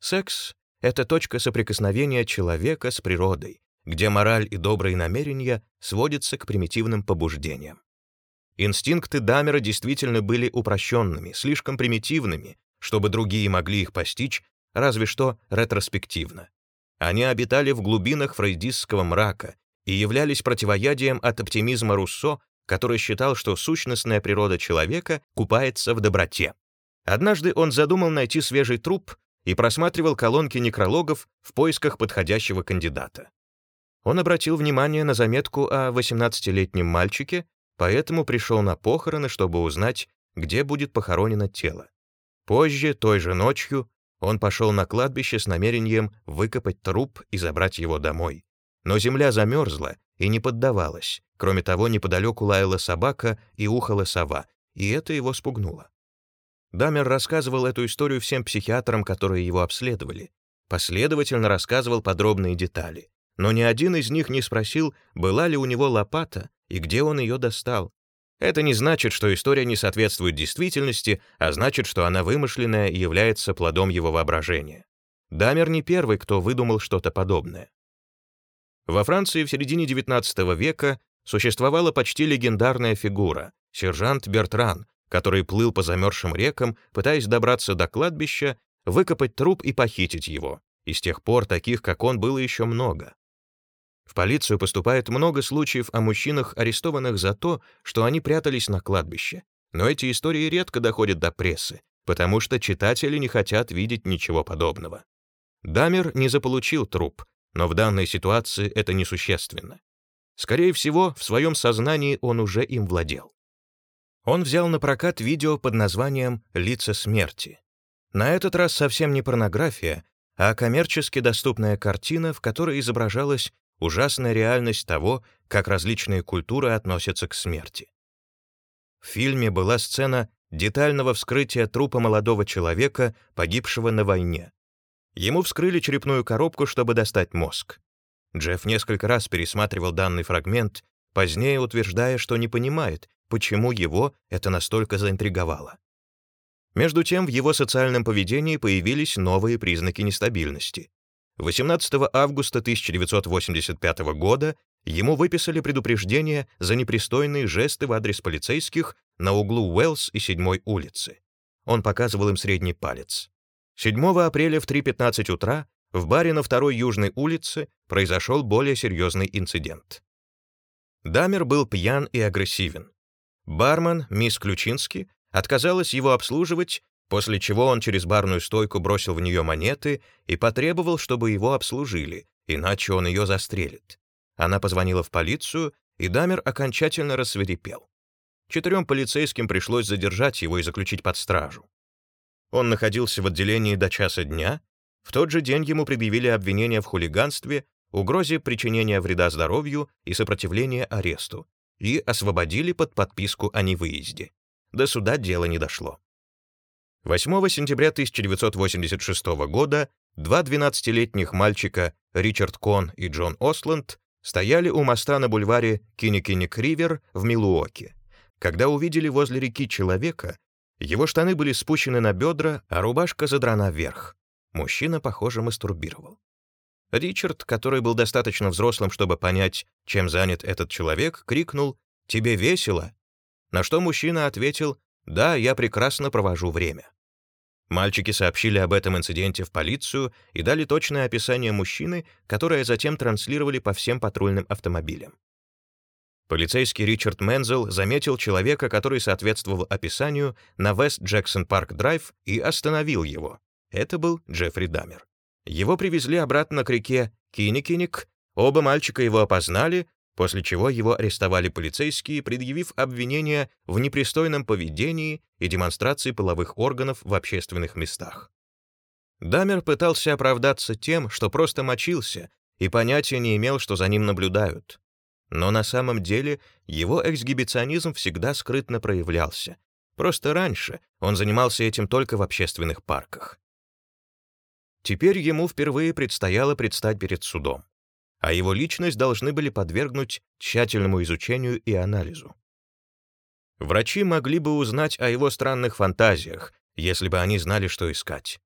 Секс — это точка соприкосновения человека с природой, где мораль и добрые намерения сводятся к примитивным побуждениям. Инстинкты Дамера действительно были упрощенными, слишком примитивными, чтобы другие могли их постичь, разве что ретроспективно. Они обитали в глубинах фрейдистского мрака и являлись противоядием от оптимизма Руссо, который считал, что сущностная природа человека купается в доброте. Однажды он задумал найти свежий труп и просматривал колонки некрологов в поисках подходящего кандидата. Он обратил внимание на заметку о 18-летнем мальчике, поэтому пришел на похороны, чтобы узнать, где будет похоронено тело. Позже, той же ночью, он пошел на кладбище с намерением выкопать труп и забрать его домой. Но земля замерзла и не поддавалась. Кроме того, неподалеку лаяла собака и ухала сова, и это его спугнуло. Дамер рассказывал эту историю всем психиатрам, которые его обследовали. Последовательно рассказывал подробные детали но ни один из них не спросил, была ли у него лопата и где он ее достал. Это не значит, что история не соответствует действительности, а значит, что она вымышленная и является плодом его воображения. Дамер не первый, кто выдумал что-то подобное. Во Франции в середине XIX века существовала почти легендарная фигура — сержант Бертран, который плыл по замерзшим рекам, пытаясь добраться до кладбища, выкопать труп и похитить его. И с тех пор таких, как он, было еще много. В полицию поступает много случаев о мужчинах, арестованных за то, что они прятались на кладбище. Но эти истории редко доходят до прессы, потому что читатели не хотят видеть ничего подобного. Дамер не заполучил труп, но в данной ситуации это несущественно. Скорее всего, в своем сознании он уже им владел. Он взял на прокат видео под названием «Лица смерти». На этот раз совсем не порнография, а коммерчески доступная картина, в которой изображалась ужасная реальность того, как различные культуры относятся к смерти. В фильме была сцена детального вскрытия трупа молодого человека, погибшего на войне. Ему вскрыли черепную коробку, чтобы достать мозг. Джефф несколько раз пересматривал данный фрагмент, позднее утверждая, что не понимает, почему его это настолько заинтриговало. Между тем, в его социальном поведении появились новые признаки нестабильности. 18 августа 1985 года ему выписали предупреждение за непристойные жесты в адрес полицейских на углу Уэллс и 7 улицы. Он показывал им средний палец. 7 апреля в 3.15 утра в баре на второй Южной улице произошел более серьезный инцидент. Дамер был пьян и агрессивен. Бармен, мисс Ключинский, отказалась его обслуживать после чего он через барную стойку бросил в нее монеты и потребовал, чтобы его обслужили, иначе он ее застрелит. Она позвонила в полицию, и Дамер окончательно рассверепел. Четырем полицейским пришлось задержать его и заключить под стражу. Он находился в отделении до часа дня. В тот же день ему предъявили обвинения в хулиганстве, угрозе причинения вреда здоровью и сопротивления аресту и освободили под подписку о невыезде. До суда дело не дошло. 8 сентября 1986 года два 12-летних мальчика Ричард Кон и Джон Осланд стояли у моста на бульваре Киникиник-Ривер в Милуоке. Когда увидели возле реки человека, его штаны были спущены на бедра, а рубашка задрана вверх. Мужчина, похоже, мастурбировал. Ричард, который был достаточно взрослым, чтобы понять, чем занят этот человек, крикнул «Тебе весело?», на что мужчина ответил да, я прекрасно провожу время. Мальчики сообщили об этом инциденте в полицию и дали точное описание мужчины, которое затем транслировали по всем патрульным автомобилям. Полицейский Ричард Мензел заметил человека, который соответствовал описанию на Вест Джексон Парк Драйв и остановил его. Это был Джеффри Дамер. Его привезли обратно к реке Киникиник, оба мальчика его опознали, после чего его арестовали полицейские, предъявив обвинение в непристойном поведении и демонстрации половых органов в общественных местах. Дамер пытался оправдаться тем, что просто мочился и понятия не имел, что за ним наблюдают. Но на самом деле его эксгибиционизм всегда скрытно проявлялся. Просто раньше он занимался этим только в общественных парках. Теперь ему впервые предстояло предстать перед судом а его личность должны были подвергнуть тщательному изучению и анализу. Врачи могли бы узнать о его странных фантазиях, если бы они знали, что искать.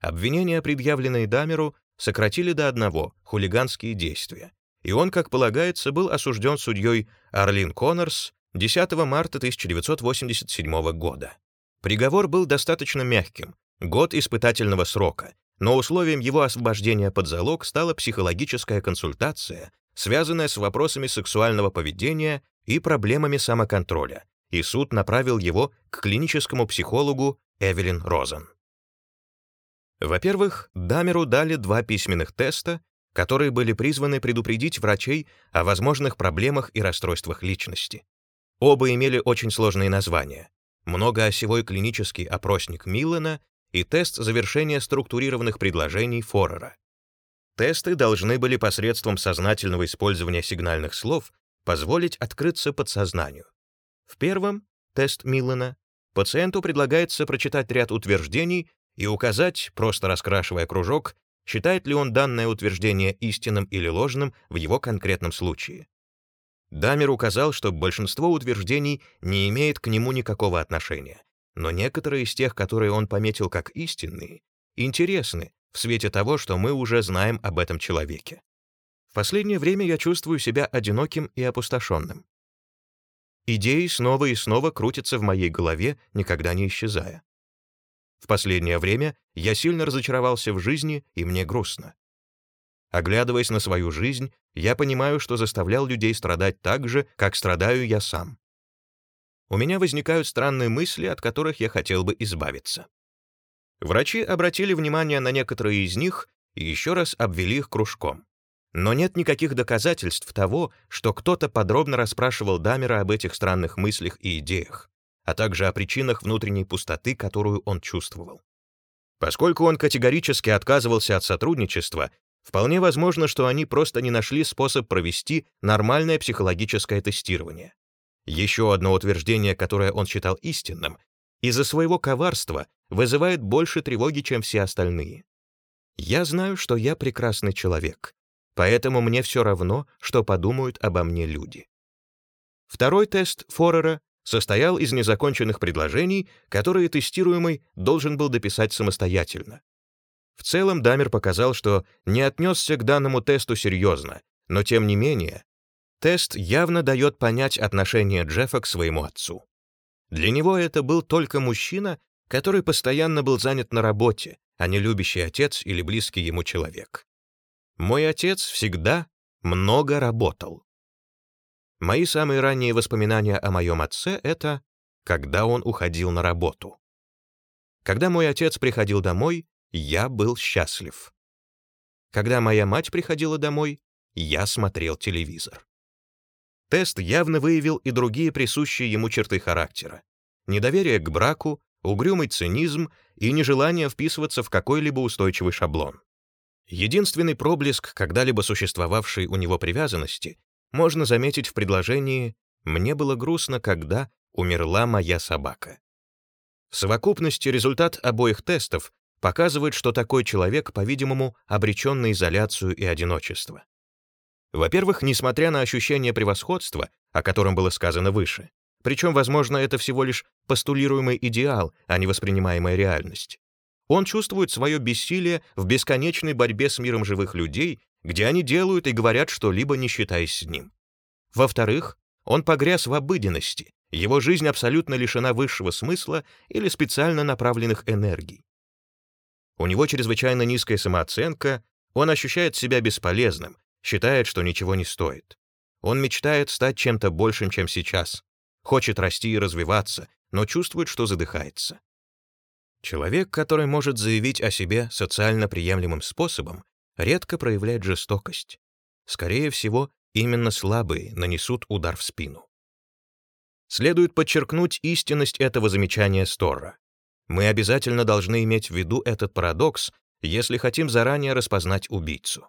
Обвинения, предъявленные Дамеру, сократили до одного — хулиганские действия, и он, как полагается, был осужден судьей Арлин Коннорс 10 марта 1987 года. Приговор был достаточно мягким — год испытательного срока, но условием его освобождения под залог стала психологическая консультация, связанная с вопросами сексуального поведения и проблемами самоконтроля, и суд направил его к клиническому психологу Эвелин Розен. Во-первых, Дамеру дали два письменных теста, которые были призваны предупредить врачей о возможных проблемах и расстройствах личности. Оба имели очень сложные названия. Многоосевой клинический опросник Миллана и тест завершения структурированных предложений Форера. Тесты должны были посредством сознательного использования сигнальных слов позволить открыться подсознанию. В первом, тест Миллана, пациенту предлагается прочитать ряд утверждений и указать, просто раскрашивая кружок, считает ли он данное утверждение истинным или ложным в его конкретном случае. Дамер указал, что большинство утверждений не имеет к нему никакого отношения, но некоторые из тех, которые он пометил как истинные, интересны в свете того, что мы уже знаем об этом человеке. В последнее время я чувствую себя одиноким и опустошенным. Идеи снова и снова крутятся в моей голове, никогда не исчезая. В последнее время я сильно разочаровался в жизни, и мне грустно. Оглядываясь на свою жизнь, я понимаю, что заставлял людей страдать так же, как страдаю я сам у меня возникают странные мысли, от которых я хотел бы избавиться. Врачи обратили внимание на некоторые из них и еще раз обвели их кружком. Но нет никаких доказательств того, что кто-то подробно расспрашивал Дамера об этих странных мыслях и идеях, а также о причинах внутренней пустоты, которую он чувствовал. Поскольку он категорически отказывался от сотрудничества, вполне возможно, что они просто не нашли способ провести нормальное психологическое тестирование. Еще одно утверждение, которое он считал истинным, из-за своего коварства вызывает больше тревоги, чем все остальные. Я знаю, что я прекрасный человек, поэтому мне все равно, что подумают обо мне люди. Второй тест Форера состоял из незаконченных предложений, которые тестируемый должен был дописать самостоятельно. В целом Дамер показал, что не отнесся к данному тесту серьезно, но тем не менее Тест явно дает понять отношение Джеффа к своему отцу. Для него это был только мужчина, который постоянно был занят на работе, а не любящий отец или близкий ему человек. Мой отец всегда много работал. Мои самые ранние воспоминания о моем отце — это когда он уходил на работу. Когда мой отец приходил домой, я был счастлив. Когда моя мать приходила домой, я смотрел телевизор. Тест явно выявил и другие присущие ему черты характера. Недоверие к браку, угрюмый цинизм и нежелание вписываться в какой-либо устойчивый шаблон. Единственный проблеск когда-либо существовавшей у него привязанности можно заметить в предложении «Мне было грустно, когда умерла моя собака». В совокупности результат обоих тестов показывает, что такой человек, по-видимому, обречен на изоляцию и одиночество. Во-первых, несмотря на ощущение превосходства, о котором было сказано выше, причем, возможно, это всего лишь постулируемый идеал, а не воспринимаемая реальность, он чувствует свое бессилие в бесконечной борьбе с миром живых людей, где они делают и говорят что-либо, не считаясь с ним. Во-вторых, он погряз в обыденности, его жизнь абсолютно лишена высшего смысла или специально направленных энергий. У него чрезвычайно низкая самооценка, он ощущает себя бесполезным, считает, что ничего не стоит. Он мечтает стать чем-то большим, чем сейчас, хочет расти и развиваться, но чувствует, что задыхается. Человек, который может заявить о себе социально приемлемым способом, редко проявляет жестокость. Скорее всего, именно слабые нанесут удар в спину. Следует подчеркнуть истинность этого замечания Сторра. Мы обязательно должны иметь в виду этот парадокс, если хотим заранее распознать убийцу.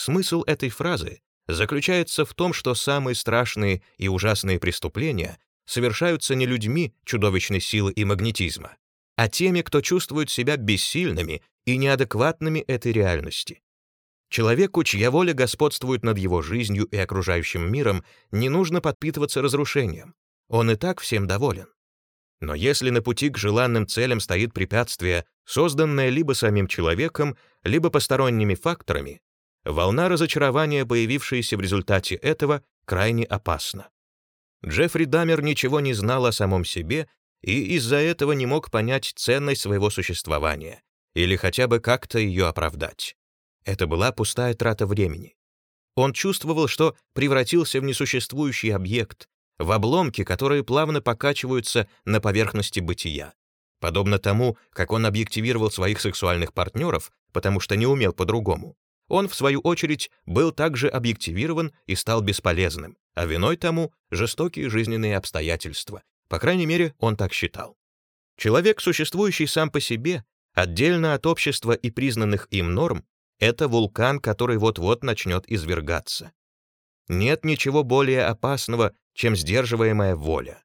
Смысл этой фразы заключается в том, что самые страшные и ужасные преступления совершаются не людьми чудовищной силы и магнетизма, а теми, кто чувствует себя бессильными и неадекватными этой реальности. Человеку, чья воля господствует над его жизнью и окружающим миром, не нужно подпитываться разрушением. Он и так всем доволен. Но если на пути к желанным целям стоит препятствие, созданное либо самим человеком, либо посторонними факторами, волна разочарования, появившаяся в результате этого, крайне опасна. Джеффри Дамер ничего не знал о самом себе и из-за этого не мог понять ценность своего существования или хотя бы как-то ее оправдать. Это была пустая трата времени. Он чувствовал, что превратился в несуществующий объект, в обломки, которые плавно покачиваются на поверхности бытия. Подобно тому, как он объективировал своих сексуальных партнеров, потому что не умел по-другому, он, в свою очередь, был также объективирован и стал бесполезным, а виной тому — жестокие жизненные обстоятельства. По крайней мере, он так считал. Человек, существующий сам по себе, отдельно от общества и признанных им норм, это вулкан, который вот-вот начнет извергаться. Нет ничего более опасного, чем сдерживаемая воля.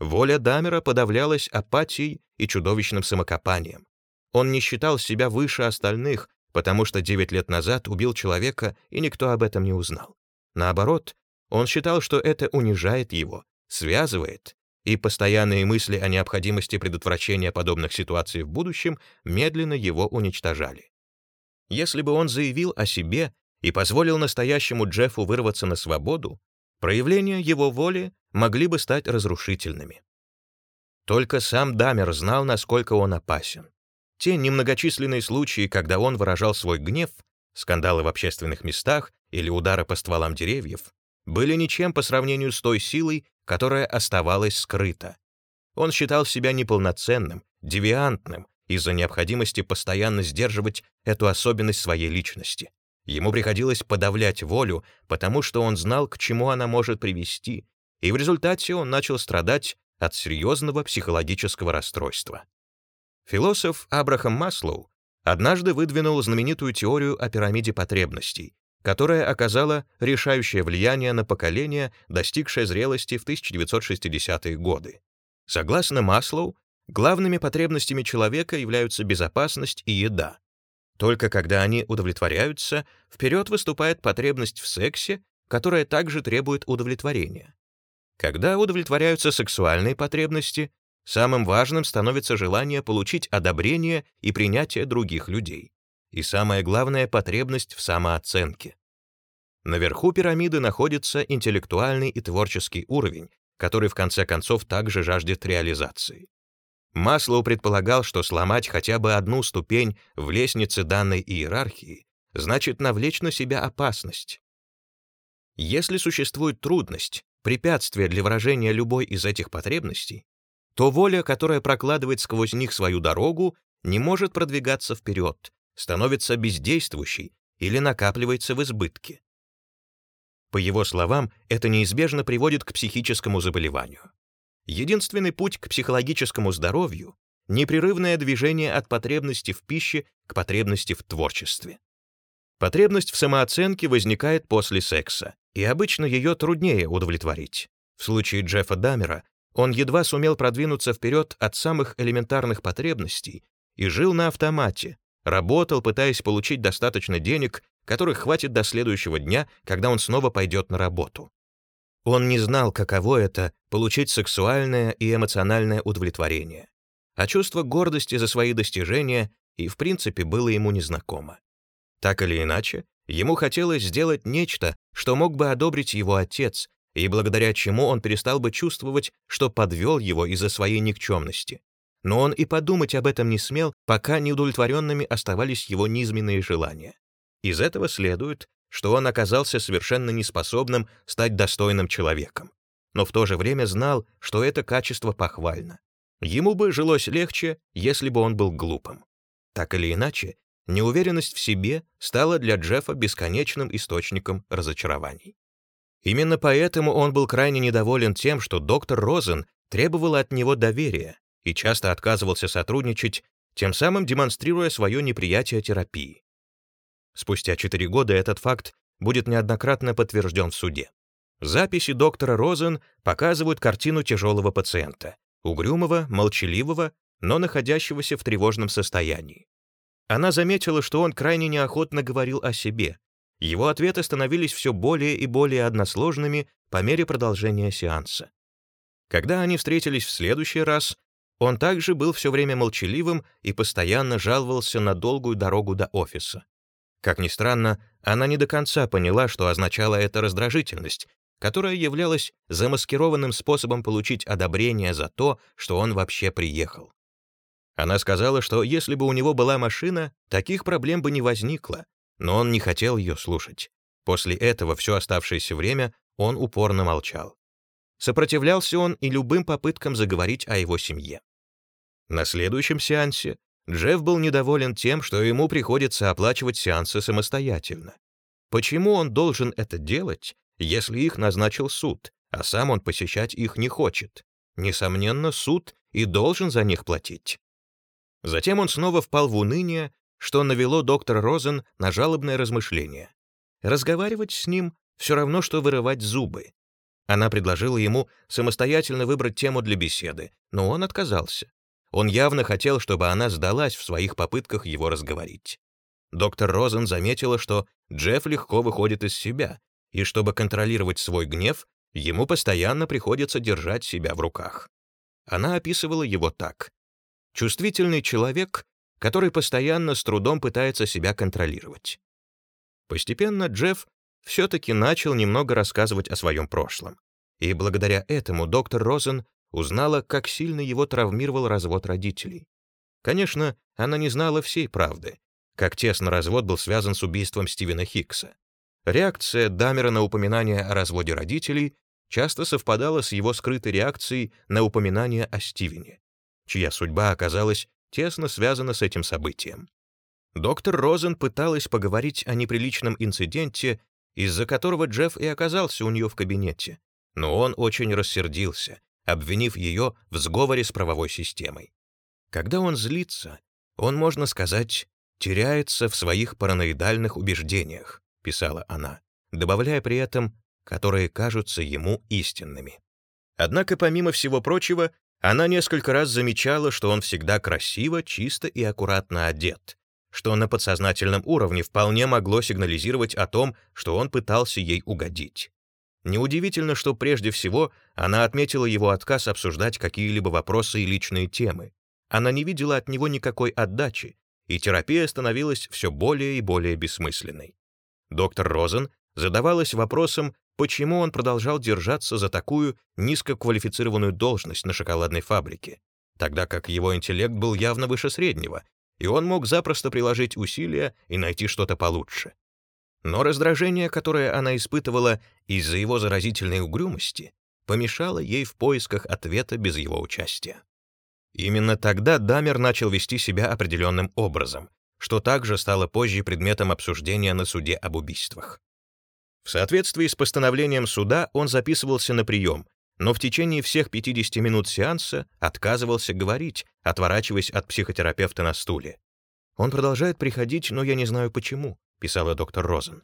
Воля Дамера подавлялась апатией и чудовищным самокопанием. Он не считал себя выше остальных, потому что 9 лет назад убил человека, и никто об этом не узнал. Наоборот, он считал, что это унижает его, связывает, и постоянные мысли о необходимости предотвращения подобных ситуаций в будущем медленно его уничтожали. Если бы он заявил о себе и позволил настоящему Джеффу вырваться на свободу, Проявления его воли могли бы стать разрушительными. Только сам Дамер знал, насколько он опасен. Те немногочисленные случаи, когда он выражал свой гнев, скандалы в общественных местах или удары по стволам деревьев, были ничем по сравнению с той силой, которая оставалась скрыта. Он считал себя неполноценным, девиантным из-за необходимости постоянно сдерживать эту особенность своей личности. Ему приходилось подавлять волю, потому что он знал, к чему она может привести, и в результате он начал страдать от серьезного психологического расстройства. Философ Абрахам Маслоу однажды выдвинул знаменитую теорию о пирамиде потребностей, которая оказала решающее влияние на поколение, достигшее зрелости в 1960-е годы. Согласно Маслоу, главными потребностями человека являются безопасность и еда, только когда они удовлетворяются, вперед выступает потребность в сексе, которая также требует удовлетворения. Когда удовлетворяются сексуальные потребности, самым важным становится желание получить одобрение и принятие других людей. И самое главное — потребность в самооценке. Наверху пирамиды находится интеллектуальный и творческий уровень, который в конце концов также жаждет реализации. Маслоу предполагал, что сломать хотя бы одну ступень в лестнице данной иерархии значит навлечь на себя опасность. Если существует трудность, препятствие для выражения любой из этих потребностей, то воля, которая прокладывает сквозь них свою дорогу, не может продвигаться вперед, становится бездействующей или накапливается в избытке. По его словам, это неизбежно приводит к психическому заболеванию. Единственный путь к психологическому здоровью — непрерывное движение от потребности в пище к потребности в творчестве. Потребность в самооценке возникает после секса, и обычно ее труднее удовлетворить. В случае Джеффа Дамера он едва сумел продвинуться вперед от самых элементарных потребностей и жил на автомате, работал, пытаясь получить достаточно денег, которых хватит до следующего дня, когда он снова пойдет на работу. Он не знал, каково это — получить сексуальное и эмоциональное удовлетворение. А чувство гордости за свои достижения и, в принципе, было ему незнакомо. Так или иначе, ему хотелось сделать нечто, что мог бы одобрить его отец, и благодаря чему он перестал бы чувствовать, что подвел его из-за своей никчемности. Но он и подумать об этом не смел, пока неудовлетворенными оставались его низменные желания. Из этого следует, что он оказался совершенно неспособным стать достойным человеком, но в то же время знал, что это качество похвально. Ему бы жилось легче, если бы он был глупым. Так или иначе, неуверенность в себе стала для Джеффа бесконечным источником разочарований. Именно поэтому он был крайне недоволен тем, что доктор Розен требовал от него доверия и часто отказывался сотрудничать, тем самым демонстрируя свое неприятие терапии. Спустя 4 года этот факт будет неоднократно подтвержден в суде. Записи доктора Розен показывают картину тяжелого пациента, угрюмого, молчаливого, но находящегося в тревожном состоянии. Она заметила, что он крайне неохотно говорил о себе. Его ответы становились все более и более односложными по мере продолжения сеанса. Когда они встретились в следующий раз, он также был все время молчаливым и постоянно жаловался на долгую дорогу до офиса. Как ни странно, она не до конца поняла, что означала эта раздражительность, которая являлась замаскированным способом получить одобрение за то, что он вообще приехал. Она сказала, что если бы у него была машина, таких проблем бы не возникло, но он не хотел ее слушать. После этого все оставшееся время он упорно молчал. Сопротивлялся он и любым попыткам заговорить о его семье. На следующем сеансе Джефф был недоволен тем, что ему приходится оплачивать сеансы самостоятельно. Почему он должен это делать, если их назначил суд, а сам он посещать их не хочет? Несомненно, суд и должен за них платить. Затем он снова впал в уныние, что навело доктор Розен на жалобное размышление. Разговаривать с ним все равно, что вырывать зубы. Она предложила ему самостоятельно выбрать тему для беседы, но он отказался. Он явно хотел, чтобы она сдалась в своих попытках его разговорить. Доктор Розен заметила, что Джефф легко выходит из себя, и чтобы контролировать свой гнев, ему постоянно приходится держать себя в руках. Она описывала его так. Чувствительный человек, который постоянно с трудом пытается себя контролировать. Постепенно Джефф все-таки начал немного рассказывать о своем прошлом. И благодаря этому доктор Розен узнала, как сильно его травмировал развод родителей. Конечно, она не знала всей правды, как тесно развод был связан с убийством Стивена Хиггса. Реакция Дамера на упоминание о разводе родителей часто совпадала с его скрытой реакцией на упоминание о Стивене чья судьба оказалась тесно связана с этим событием. Доктор Розен пыталась поговорить о неприличном инциденте, из-за которого Джефф и оказался у нее в кабинете, но он очень рассердился, обвинив ее в сговоре с правовой системой. Когда он злится, он, можно сказать, теряется в своих параноидальных убеждениях, писала она, добавляя при этом, которые кажутся ему истинными. Однако, помимо всего прочего, она несколько раз замечала, что он всегда красиво, чисто и аккуратно одет, что на подсознательном уровне вполне могло сигнализировать о том, что он пытался ей угодить. Неудивительно, что прежде всего она отметила его отказ обсуждать какие-либо вопросы и личные темы. Она не видела от него никакой отдачи, и терапия становилась все более и более бессмысленной. Доктор Розен задавалась вопросом, почему он продолжал держаться за такую низкоквалифицированную должность на шоколадной фабрике, тогда как его интеллект был явно выше среднего, и он мог запросто приложить усилия и найти что-то получше. Но раздражение, которое она испытывала из-за его заразительной угрюмости, помешало ей в поисках ответа без его участия. Именно тогда Дамер начал вести себя определенным образом, что также стало позже предметом обсуждения на суде об убийствах. В соответствии с постановлением суда он записывался на прием, но в течение всех 50 минут сеанса отказывался говорить, отворачиваясь от психотерапевта на стуле. «Он продолжает приходить, но я не знаю почему», — писала доктор Розен.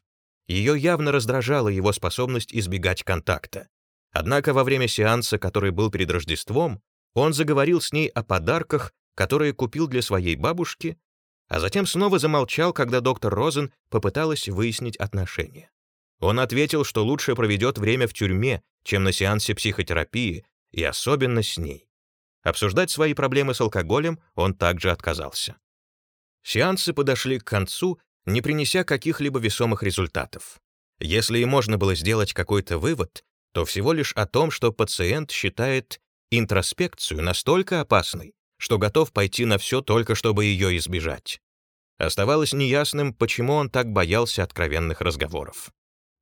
Ее явно раздражала его способность избегать контакта. Однако во время сеанса, который был перед Рождеством, он заговорил с ней о подарках, которые купил для своей бабушки, а затем снова замолчал, когда доктор Розен попыталась выяснить отношения. Он ответил, что лучше проведет время в тюрьме, чем на сеансе психотерапии, и особенно с ней. Обсуждать свои проблемы с алкоголем он также отказался. Сеансы подошли к концу, не принеся каких-либо весомых результатов. Если и можно было сделать какой-то вывод, то всего лишь о том, что пациент считает интроспекцию настолько опасной, что готов пойти на все только чтобы ее избежать. Оставалось неясным, почему он так боялся откровенных разговоров.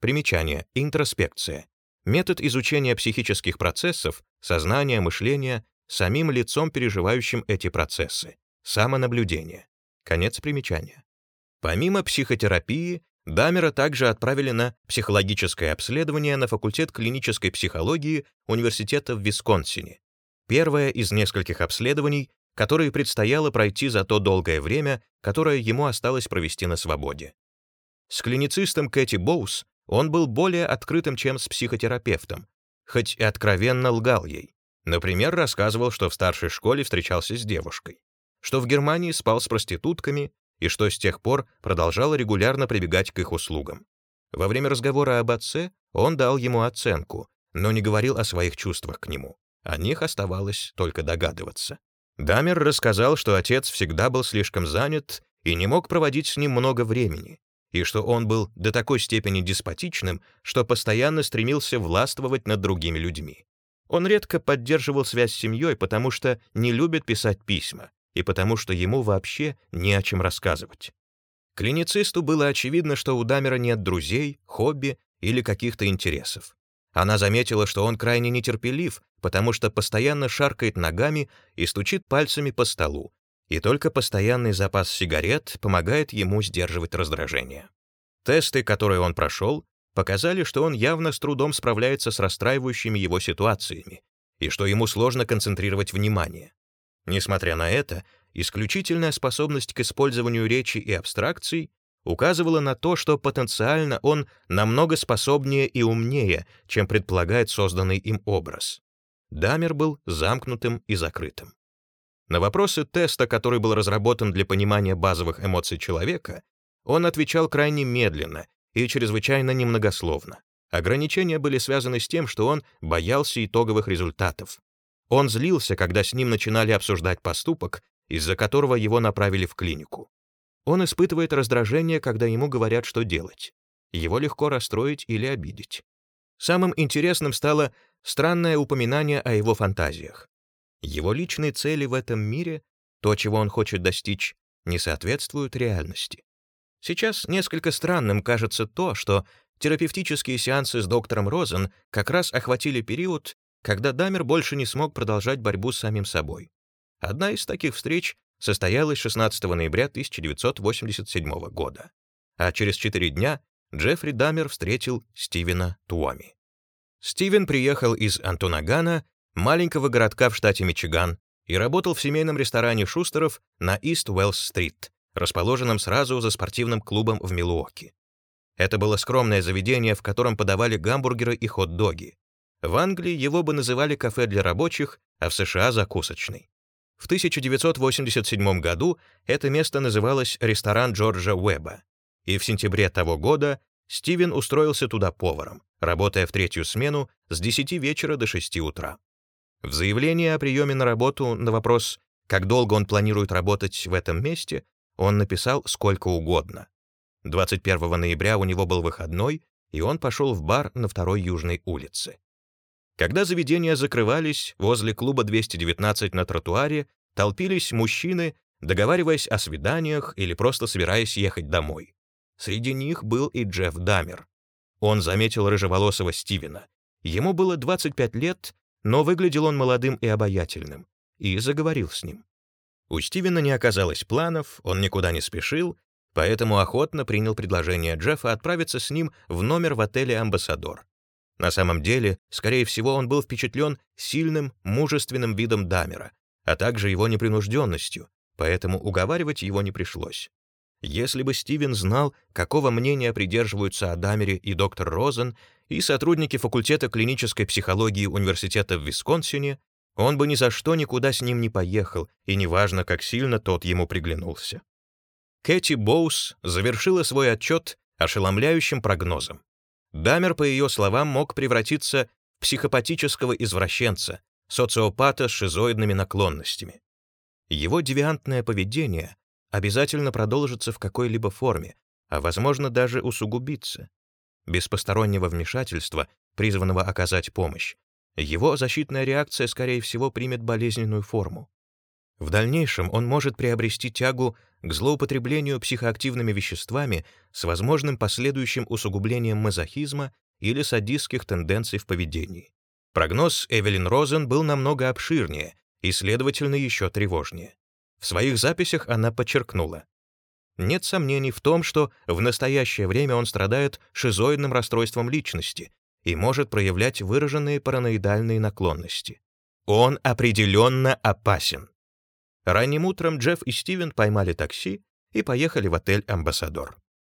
Примечание. Интроспекция. Метод изучения психических процессов, сознания, мышления, самим лицом, переживающим эти процессы. Самонаблюдение. Конец примечания. Помимо психотерапии, Дамера также отправили на психологическое обследование на факультет клинической психологии Университета в Висконсине. Первое из нескольких обследований, которые предстояло пройти за то долгое время, которое ему осталось провести на свободе. С клиницистом Кэти Боус он был более открытым, чем с психотерапевтом, хоть и откровенно лгал ей. Например, рассказывал, что в старшей школе встречался с девушкой, что в Германии спал с проститутками и что с тех пор продолжал регулярно прибегать к их услугам. Во время разговора об отце он дал ему оценку, но не говорил о своих чувствах к нему. О них оставалось только догадываться. Дамер рассказал, что отец всегда был слишком занят и не мог проводить с ним много времени, и что он был до такой степени деспотичным, что постоянно стремился властвовать над другими людьми. Он редко поддерживал связь с семьей, потому что не любит писать письма, и потому что ему вообще не о чем рассказывать. Клиницисту было очевидно, что у Дамера нет друзей, хобби или каких-то интересов. Она заметила, что он крайне нетерпелив, потому что постоянно шаркает ногами и стучит пальцами по столу, и только постоянный запас сигарет помогает ему сдерживать раздражение. Тесты, которые он прошел, показали, что он явно с трудом справляется с расстраивающими его ситуациями и что ему сложно концентрировать внимание. Несмотря на это, исключительная способность к использованию речи и абстракций указывала на то, что потенциально он намного способнее и умнее, чем предполагает созданный им образ. Дамер был замкнутым и закрытым. На вопросы теста, который был разработан для понимания базовых эмоций человека, он отвечал крайне медленно и чрезвычайно немногословно. Ограничения были связаны с тем, что он боялся итоговых результатов, он злился, когда с ним начинали обсуждать поступок, из-за которого его направили в клинику. Он испытывает раздражение, когда ему говорят, что делать. Его легко расстроить или обидеть. Самым интересным стало странное упоминание о его фантазиях. Его личные цели в этом мире, то, чего он хочет достичь, не соответствуют реальности. Сейчас несколько странным кажется то, что терапевтические сеансы с доктором Розен как раз охватили период, когда Дамер больше не смог продолжать борьбу с самим собой. Одна из таких встреч состоялась 16 ноября 1987 года, а через четыре дня Джеффри Дамер встретил Стивена Туоми. Стивен приехал из Антонагана, маленького городка в штате Мичиган, и работал в семейном ресторане Шустеров на Ист-Уэллс-стрит, расположенном сразу за спортивным клубом в Милуоки. Это было скромное заведение, в котором подавали гамбургеры и хот-доги. В Англии его бы называли кафе для рабочих, а в США — закусочный. В 1987 году это место называлось ресторан Джорджа Уэба, и в сентябре того года Стивен устроился туда поваром, работая в третью смену с 10 вечера до 6 утра. В заявлении о приеме на работу на вопрос, как долго он планирует работать в этом месте, он написал сколько угодно. 21 ноября у него был выходной, и он пошел в бар на второй Южной улице. Когда заведения закрывались, возле клуба 219 на тротуаре толпились мужчины, договариваясь о свиданиях или просто собираясь ехать домой. Среди них был и Джефф Дамер. Он заметил рыжеволосого Стивена. Ему было 25 лет, но выглядел он молодым и обаятельным, и заговорил с ним. У Стивена не оказалось планов, он никуда не спешил, поэтому охотно принял предложение Джеффа отправиться с ним в номер в отеле «Амбассадор». На самом деле, скорее всего, он был впечатлен сильным, мужественным видом Дамера, а также его непринужденностью, поэтому уговаривать его не пришлось. Если бы Стивен знал, какого мнения придерживаются о Дамере и доктор Розен, и сотрудники факультета клинической психологии университета в Висконсине, он бы ни за что никуда с ним не поехал, и неважно, как сильно тот ему приглянулся. Кэти Боус завершила свой отчет ошеломляющим прогнозом. Дамер, по ее словам, мог превратиться в психопатического извращенца, социопата с шизоидными наклонностями. Его девиантное поведение обязательно продолжится в какой-либо форме, а, возможно, даже усугубится. Без постороннего вмешательства, призванного оказать помощь, его защитная реакция, скорее всего, примет болезненную форму. В дальнейшем он может приобрести тягу к злоупотреблению психоактивными веществами с возможным последующим усугублением мазохизма или садистских тенденций в поведении. Прогноз Эвелин Розен был намного обширнее и, следовательно, еще тревожнее. В своих записях она подчеркнула, Нет сомнений в том, что в настоящее время он страдает шизоидным расстройством личности и может проявлять выраженные параноидальные наклонности. Он определенно опасен. Ранним утром Джефф и Стивен поймали такси и поехали в отель «Амбассадор».